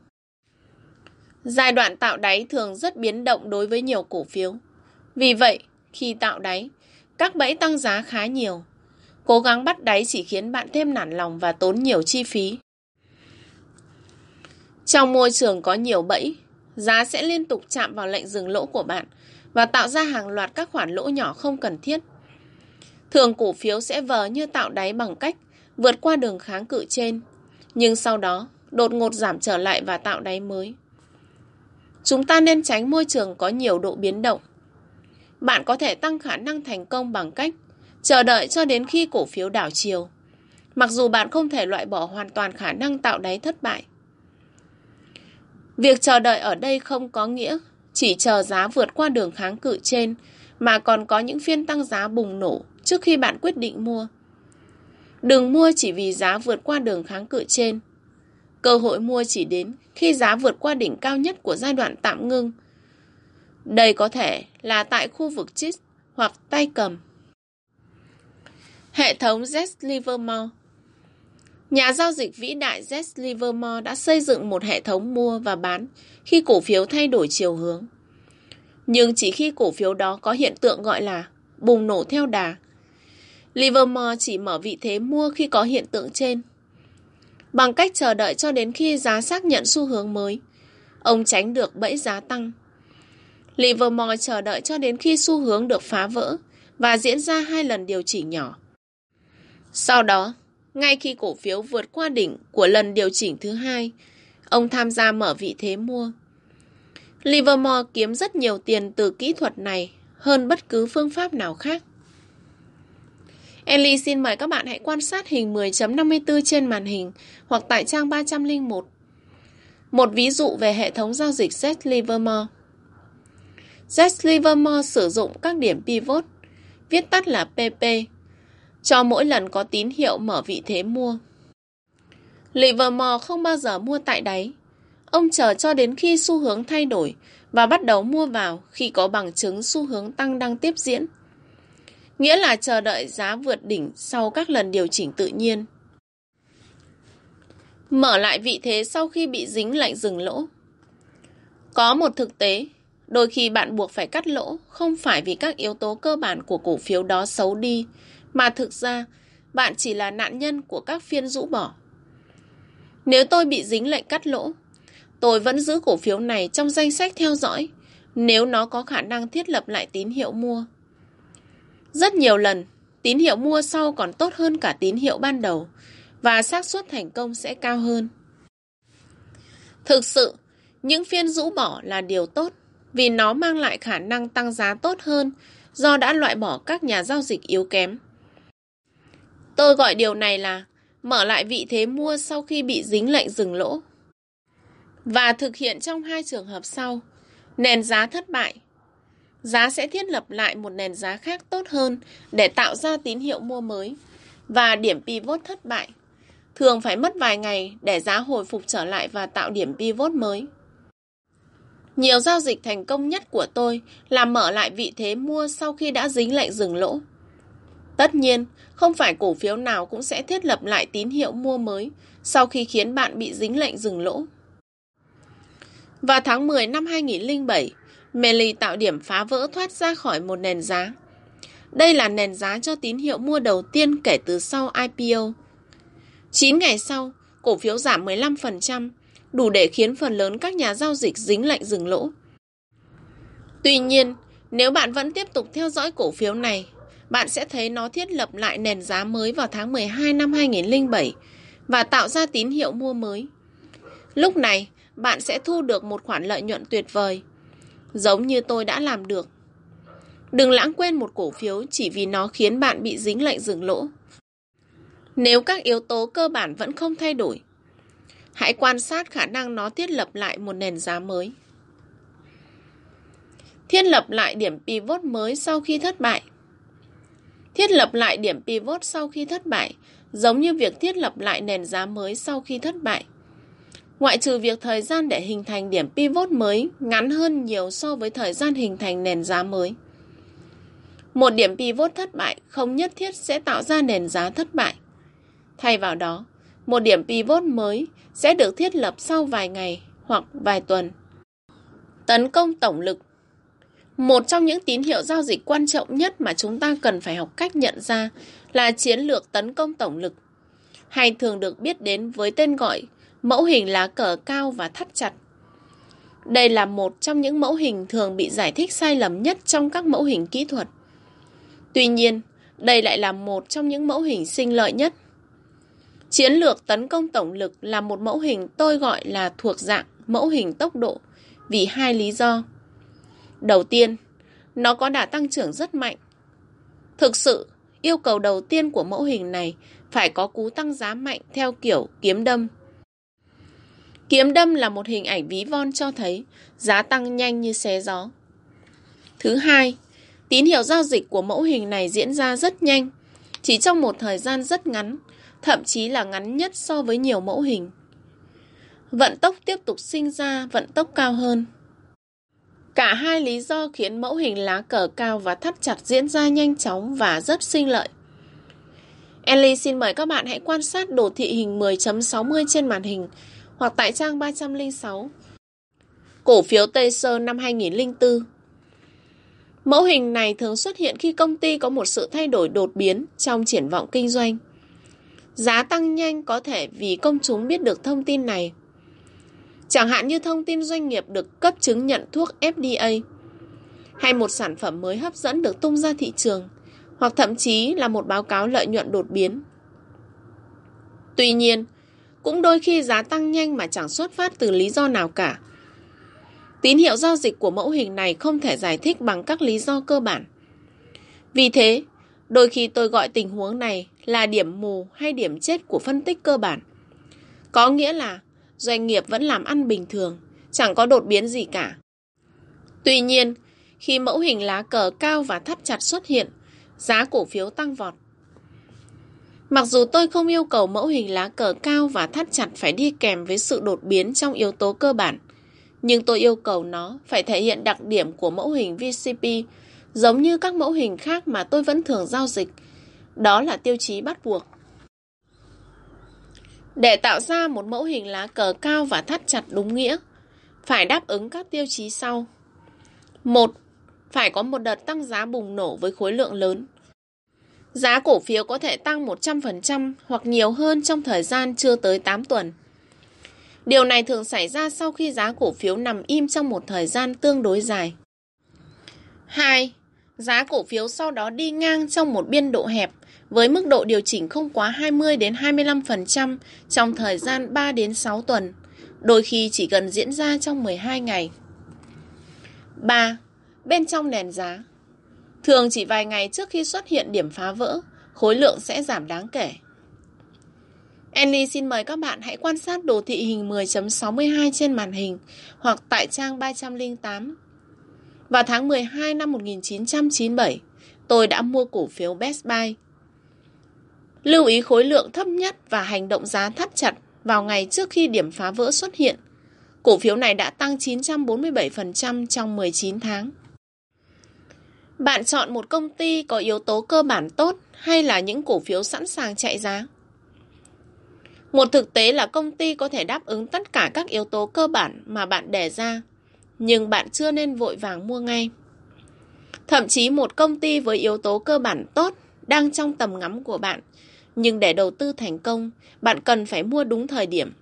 Giai đoạn tạo đáy thường rất biến động đối với nhiều cổ phiếu. Vì vậy, khi tạo đáy, các bẫy tăng giá khá nhiều. Cố gắng bắt đáy chỉ khiến bạn thêm nản lòng và tốn nhiều chi phí. Trong môi trường có nhiều bẫy, giá sẽ liên tục chạm vào lệnh dừng lỗ của bạn và tạo ra hàng loạt các khoản lỗ nhỏ không cần thiết. Thường cổ phiếu sẽ vờ như tạo đáy bằng cách vượt qua đường kháng cự trên, nhưng sau đó đột ngột giảm trở lại và tạo đáy mới. Chúng ta nên tránh môi trường có nhiều độ biến động. Bạn có thể tăng khả năng thành công bằng cách chờ đợi cho đến khi cổ phiếu đảo chiều. Mặc dù bạn không thể loại bỏ hoàn toàn khả năng tạo đáy thất bại. Việc chờ đợi ở đây không có nghĩa chỉ chờ giá vượt qua đường kháng cự trên, mà còn có những phiên tăng giá bùng nổ trước khi bạn quyết định mua. Đừng mua chỉ vì giá vượt qua đường kháng cự trên. Cơ hội mua chỉ đến khi giá vượt qua đỉnh cao nhất của giai đoạn tạm ngưng. Đây có thể là tại khu vực chít hoặc tay cầm. Hệ thống Z Livermore Nhà giao dịch vĩ đại Z Livermore đã xây dựng một hệ thống mua và bán khi cổ phiếu thay đổi chiều hướng. Nhưng chỉ khi cổ phiếu đó có hiện tượng gọi là bùng nổ theo đà. Livermore chỉ mở vị thế mua khi có hiện tượng trên. Bằng cách chờ đợi cho đến khi giá xác nhận xu hướng mới, ông tránh được bẫy giá tăng. Livermore chờ đợi cho đến khi xu hướng được phá vỡ và diễn ra hai lần điều chỉnh nhỏ. Sau đó, ngay khi cổ phiếu vượt qua đỉnh của lần điều chỉnh thứ hai, ông tham gia mở vị thế mua. Livermore kiếm rất nhiều tiền từ kỹ thuật này hơn bất cứ phương pháp nào khác. Ellie xin mời các bạn hãy quan sát hình 10.54 trên màn hình hoặc tại trang 301. Một ví dụ về hệ thống giao dịch Z Livermore. Z Livermore sử dụng các điểm pivot, viết tắt là PP, cho mỗi lần có tín hiệu mở vị thế mua. Livermore không bao giờ mua tại đáy. Ông chờ cho đến khi xu hướng thay đổi và bắt đầu mua vào khi có bằng chứng xu hướng tăng đang tiếp diễn. Nghĩa là chờ đợi giá vượt đỉnh sau các lần điều chỉnh tự nhiên. Mở lại vị thế sau khi bị dính lệnh dừng lỗ. Có một thực tế, đôi khi bạn buộc phải cắt lỗ không phải vì các yếu tố cơ bản của cổ phiếu đó xấu đi, mà thực ra bạn chỉ là nạn nhân của các phiên rũ bỏ. Nếu tôi bị dính lệnh cắt lỗ, tôi vẫn giữ cổ phiếu này trong danh sách theo dõi nếu nó có khả năng thiết lập lại tín hiệu mua. Rất nhiều lần, tín hiệu mua sau còn tốt hơn cả tín hiệu ban đầu và xác suất thành công sẽ cao hơn. Thực sự, những phiên rũ bỏ là điều tốt vì nó mang lại khả năng tăng giá tốt hơn do đã loại bỏ các nhà giao dịch yếu kém. Tôi gọi điều này là mở lại vị thế mua sau khi bị dính lệnh dừng lỗ. Và thực hiện trong hai trường hợp sau, nền giá thất bại giá sẽ thiết lập lại một nền giá khác tốt hơn để tạo ra tín hiệu mua mới và điểm pivot thất bại. Thường phải mất vài ngày để giá hồi phục trở lại và tạo điểm pivot mới. Nhiều giao dịch thành công nhất của tôi là mở lại vị thế mua sau khi đã dính lệnh dừng lỗ. Tất nhiên, không phải cổ phiếu nào cũng sẽ thiết lập lại tín hiệu mua mới sau khi khiến bạn bị dính lệnh dừng lỗ. Vào tháng 10 năm 2007, Melly tạo điểm phá vỡ thoát ra khỏi một nền giá. Đây là nền giá cho tín hiệu mua đầu tiên kể từ sau IPO. 9 ngày sau, cổ phiếu giảm 15%, đủ để khiến phần lớn các nhà giao dịch dính lệnh dừng lỗ. Tuy nhiên, nếu bạn vẫn tiếp tục theo dõi cổ phiếu này, bạn sẽ thấy nó thiết lập lại nền giá mới vào tháng 12 năm 2007 và tạo ra tín hiệu mua mới. Lúc này, bạn sẽ thu được một khoản lợi nhuận tuyệt vời, giống như tôi đã làm được. Đừng lãng quên một cổ phiếu chỉ vì nó khiến bạn bị dính lệnh dừng lỗ. Nếu các yếu tố cơ bản vẫn không thay đổi, hãy quan sát khả năng nó thiết lập lại một nền giá mới. Thiết lập lại điểm pivot mới sau khi thất bại. Thiết lập lại điểm pivot sau khi thất bại, giống như việc thiết lập lại nền giá mới sau khi thất bại. Ngoại trừ việc thời gian để hình thành điểm pivot mới ngắn hơn nhiều so với thời gian hình thành nền giá mới. Một điểm pivot thất bại không nhất thiết sẽ tạo ra nền giá thất bại. Thay vào đó, một điểm pivot mới sẽ được thiết lập sau vài ngày hoặc vài tuần. Tấn công tổng lực Một trong những tín hiệu giao dịch quan trọng nhất mà chúng ta cần phải học cách nhận ra là chiến lược tấn công tổng lực, hay thường được biết đến với tên gọi mẫu hình lá cờ cao và thắt chặt. Đây là một trong những mẫu hình thường bị giải thích sai lầm nhất trong các mẫu hình kỹ thuật. Tuy nhiên, đây lại là một trong những mẫu hình sinh lợi nhất. Chiến lược tấn công tổng lực là một mẫu hình tôi gọi là thuộc dạng mẫu hình tốc độ vì hai lý do. Đầu tiên, nó có đà tăng trưởng rất mạnh. Thực sự, yêu cầu đầu tiên của mẫu hình này phải có cú tăng giá mạnh theo kiểu kiếm đâm. Kiếm đâm là một hình ảnh ví von cho thấy giá tăng nhanh như xé gió. Thứ hai, tín hiệu giao dịch của mẫu hình này diễn ra rất nhanh, chỉ trong một thời gian rất ngắn, thậm chí là ngắn nhất so với nhiều mẫu hình. Vận tốc tiếp tục sinh ra vận tốc cao hơn. Cả hai lý do khiến mẫu hình lá cờ cao và thắt chặt diễn ra nhanh chóng và rất sinh lợi. Ellie xin mời các bạn hãy quan sát đồ thị hình 10.60 trên màn hình hoặc tại trang 306. Cổ phiếu Tây Sơn năm 2004 Mẫu hình này thường xuất hiện khi công ty có một sự thay đổi đột biến trong triển vọng kinh doanh. Giá tăng nhanh có thể vì công chúng biết được thông tin này. Chẳng hạn như thông tin doanh nghiệp được cấp chứng nhận thuốc FDA hay một sản phẩm mới hấp dẫn được tung ra thị trường hoặc thậm chí là một báo cáo lợi nhuận đột biến. Tuy nhiên, cũng đôi khi giá tăng nhanh mà chẳng xuất phát từ lý do nào cả. Tín hiệu giao dịch của mẫu hình này không thể giải thích bằng các lý do cơ bản. Vì thế, đôi khi tôi gọi tình huống này là điểm mù hay điểm chết của phân tích cơ bản. Có nghĩa là doanh nghiệp vẫn làm ăn bình thường, chẳng có đột biến gì cả. Tuy nhiên, khi mẫu hình lá cờ cao và thắt chặt xuất hiện, giá cổ phiếu tăng vọt. Mặc dù tôi không yêu cầu mẫu hình lá cờ cao và thắt chặt phải đi kèm với sự đột biến trong yếu tố cơ bản, nhưng tôi yêu cầu nó phải thể hiện đặc điểm của mẫu hình VCP giống như các mẫu hình khác mà tôi vẫn thường giao dịch. Đó là tiêu chí bắt buộc. Để tạo ra một mẫu hình lá cờ cao và thắt chặt đúng nghĩa, phải đáp ứng các tiêu chí sau. một Phải có một đợt tăng giá bùng nổ với khối lượng lớn. Giá cổ phiếu có thể tăng 100% hoặc nhiều hơn trong thời gian chưa tới 8 tuần. Điều này thường xảy ra sau khi giá cổ phiếu nằm im trong một thời gian tương đối dài. 2. Giá cổ phiếu sau đó đi ngang trong một biên độ hẹp với mức độ điều chỉnh không quá 20 đến 25% trong thời gian 3 đến 6 tuần, đôi khi chỉ cần diễn ra trong 12 ngày. 3. Bên trong nền giá Thường chỉ vài ngày trước khi xuất hiện điểm phá vỡ, khối lượng sẽ giảm đáng kể. Annie xin mời các bạn hãy quan sát đồ thị hình 10.62 trên màn hình hoặc tại trang 308. Vào tháng 12 năm 1997, tôi đã mua cổ phiếu Best Buy. Lưu ý khối lượng thấp nhất và hành động giá thắt chặt vào ngày trước khi điểm phá vỡ xuất hiện. Cổ phiếu này đã tăng 947% trong 19 tháng. Bạn chọn một công ty có yếu tố cơ bản tốt hay là những cổ phiếu sẵn sàng chạy giá? Một thực tế là công ty có thể đáp ứng tất cả các yếu tố cơ bản mà bạn đề ra, nhưng bạn chưa nên vội vàng mua ngay. Thậm chí một công ty với yếu tố cơ bản tốt đang trong tầm ngắm của bạn, nhưng để đầu tư thành công, bạn cần phải mua đúng thời điểm.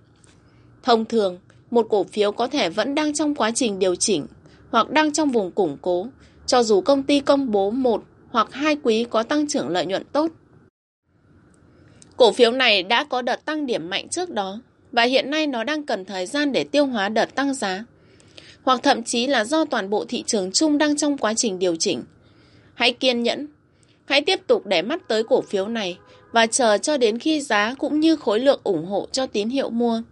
Thông thường, một cổ phiếu có thể vẫn đang trong quá trình điều chỉnh hoặc đang trong vùng củng cố, cho dù công ty công bố một hoặc hai quý có tăng trưởng lợi nhuận tốt. Cổ phiếu này đã có đợt tăng điểm mạnh trước đó, và hiện nay nó đang cần thời gian để tiêu hóa đợt tăng giá. Hoặc thậm chí là do toàn bộ thị trường chung đang trong quá trình điều chỉnh. Hãy kiên nhẫn. Hãy tiếp tục để mắt tới cổ phiếu này và chờ cho đến khi giá cũng như khối lượng ủng hộ cho tín hiệu mua.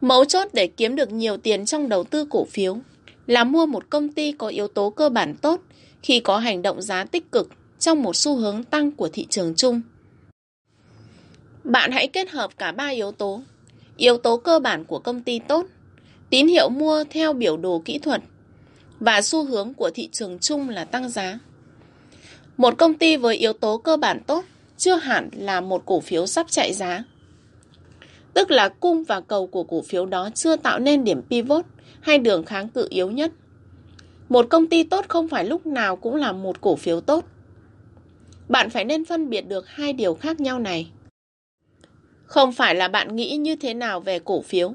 Mấu chốt để kiếm được nhiều tiền trong đầu tư cổ phiếu là mua một công ty có yếu tố cơ bản tốt khi có hành động giá tích cực trong một xu hướng tăng của thị trường chung. Bạn hãy kết hợp cả ba yếu tố. Yếu tố cơ bản của công ty tốt, tín hiệu mua theo biểu đồ kỹ thuật và xu hướng của thị trường chung là tăng giá. Một công ty với yếu tố cơ bản tốt chưa hẳn là một cổ phiếu sắp chạy giá. Tức là cung và cầu của cổ phiếu đó chưa tạo nên điểm pivot hai đường kháng cự yếu nhất. Một công ty tốt không phải lúc nào cũng là một cổ phiếu tốt. Bạn phải nên phân biệt được hai điều khác nhau này. Không phải là bạn nghĩ như thế nào về cổ phiếu.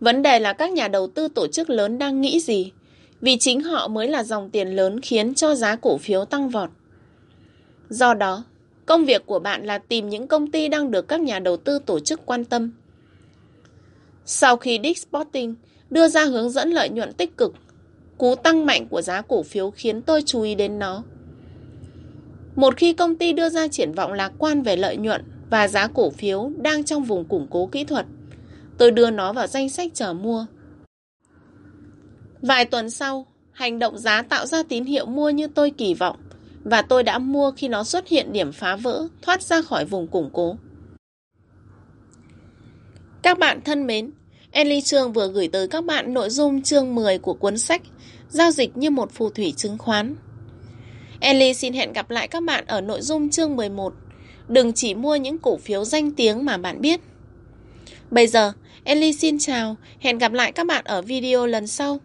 Vấn đề là các nhà đầu tư tổ chức lớn đang nghĩ gì, vì chính họ mới là dòng tiền lớn khiến cho giá cổ phiếu tăng vọt. Do đó, công việc của bạn là tìm những công ty đang được các nhà đầu tư tổ chức quan tâm. Sau khi Dick Sporting đưa ra hướng dẫn lợi nhuận tích cực, cú tăng mạnh của giá cổ phiếu khiến tôi chú ý đến nó. Một khi công ty đưa ra triển vọng lạc quan về lợi nhuận và giá cổ phiếu đang trong vùng củng cố kỹ thuật. Tôi đưa nó vào danh sách chờ mua. Vài tuần sau, hành động giá tạo ra tín hiệu mua như tôi kỳ vọng và tôi đã mua khi nó xuất hiện điểm phá vỡ, thoát ra khỏi vùng củng cố. Các bạn thân mến, Ellie Trương vừa gửi tới các bạn nội dung chương 10 của cuốn sách Giao dịch như một phù thủy chứng khoán. Ellie xin hẹn gặp lại các bạn ở nội dung chương 11 Đừng chỉ mua những cổ phiếu danh tiếng mà bạn biết. Bây giờ, Ellie xin chào, hẹn gặp lại các bạn ở video lần sau.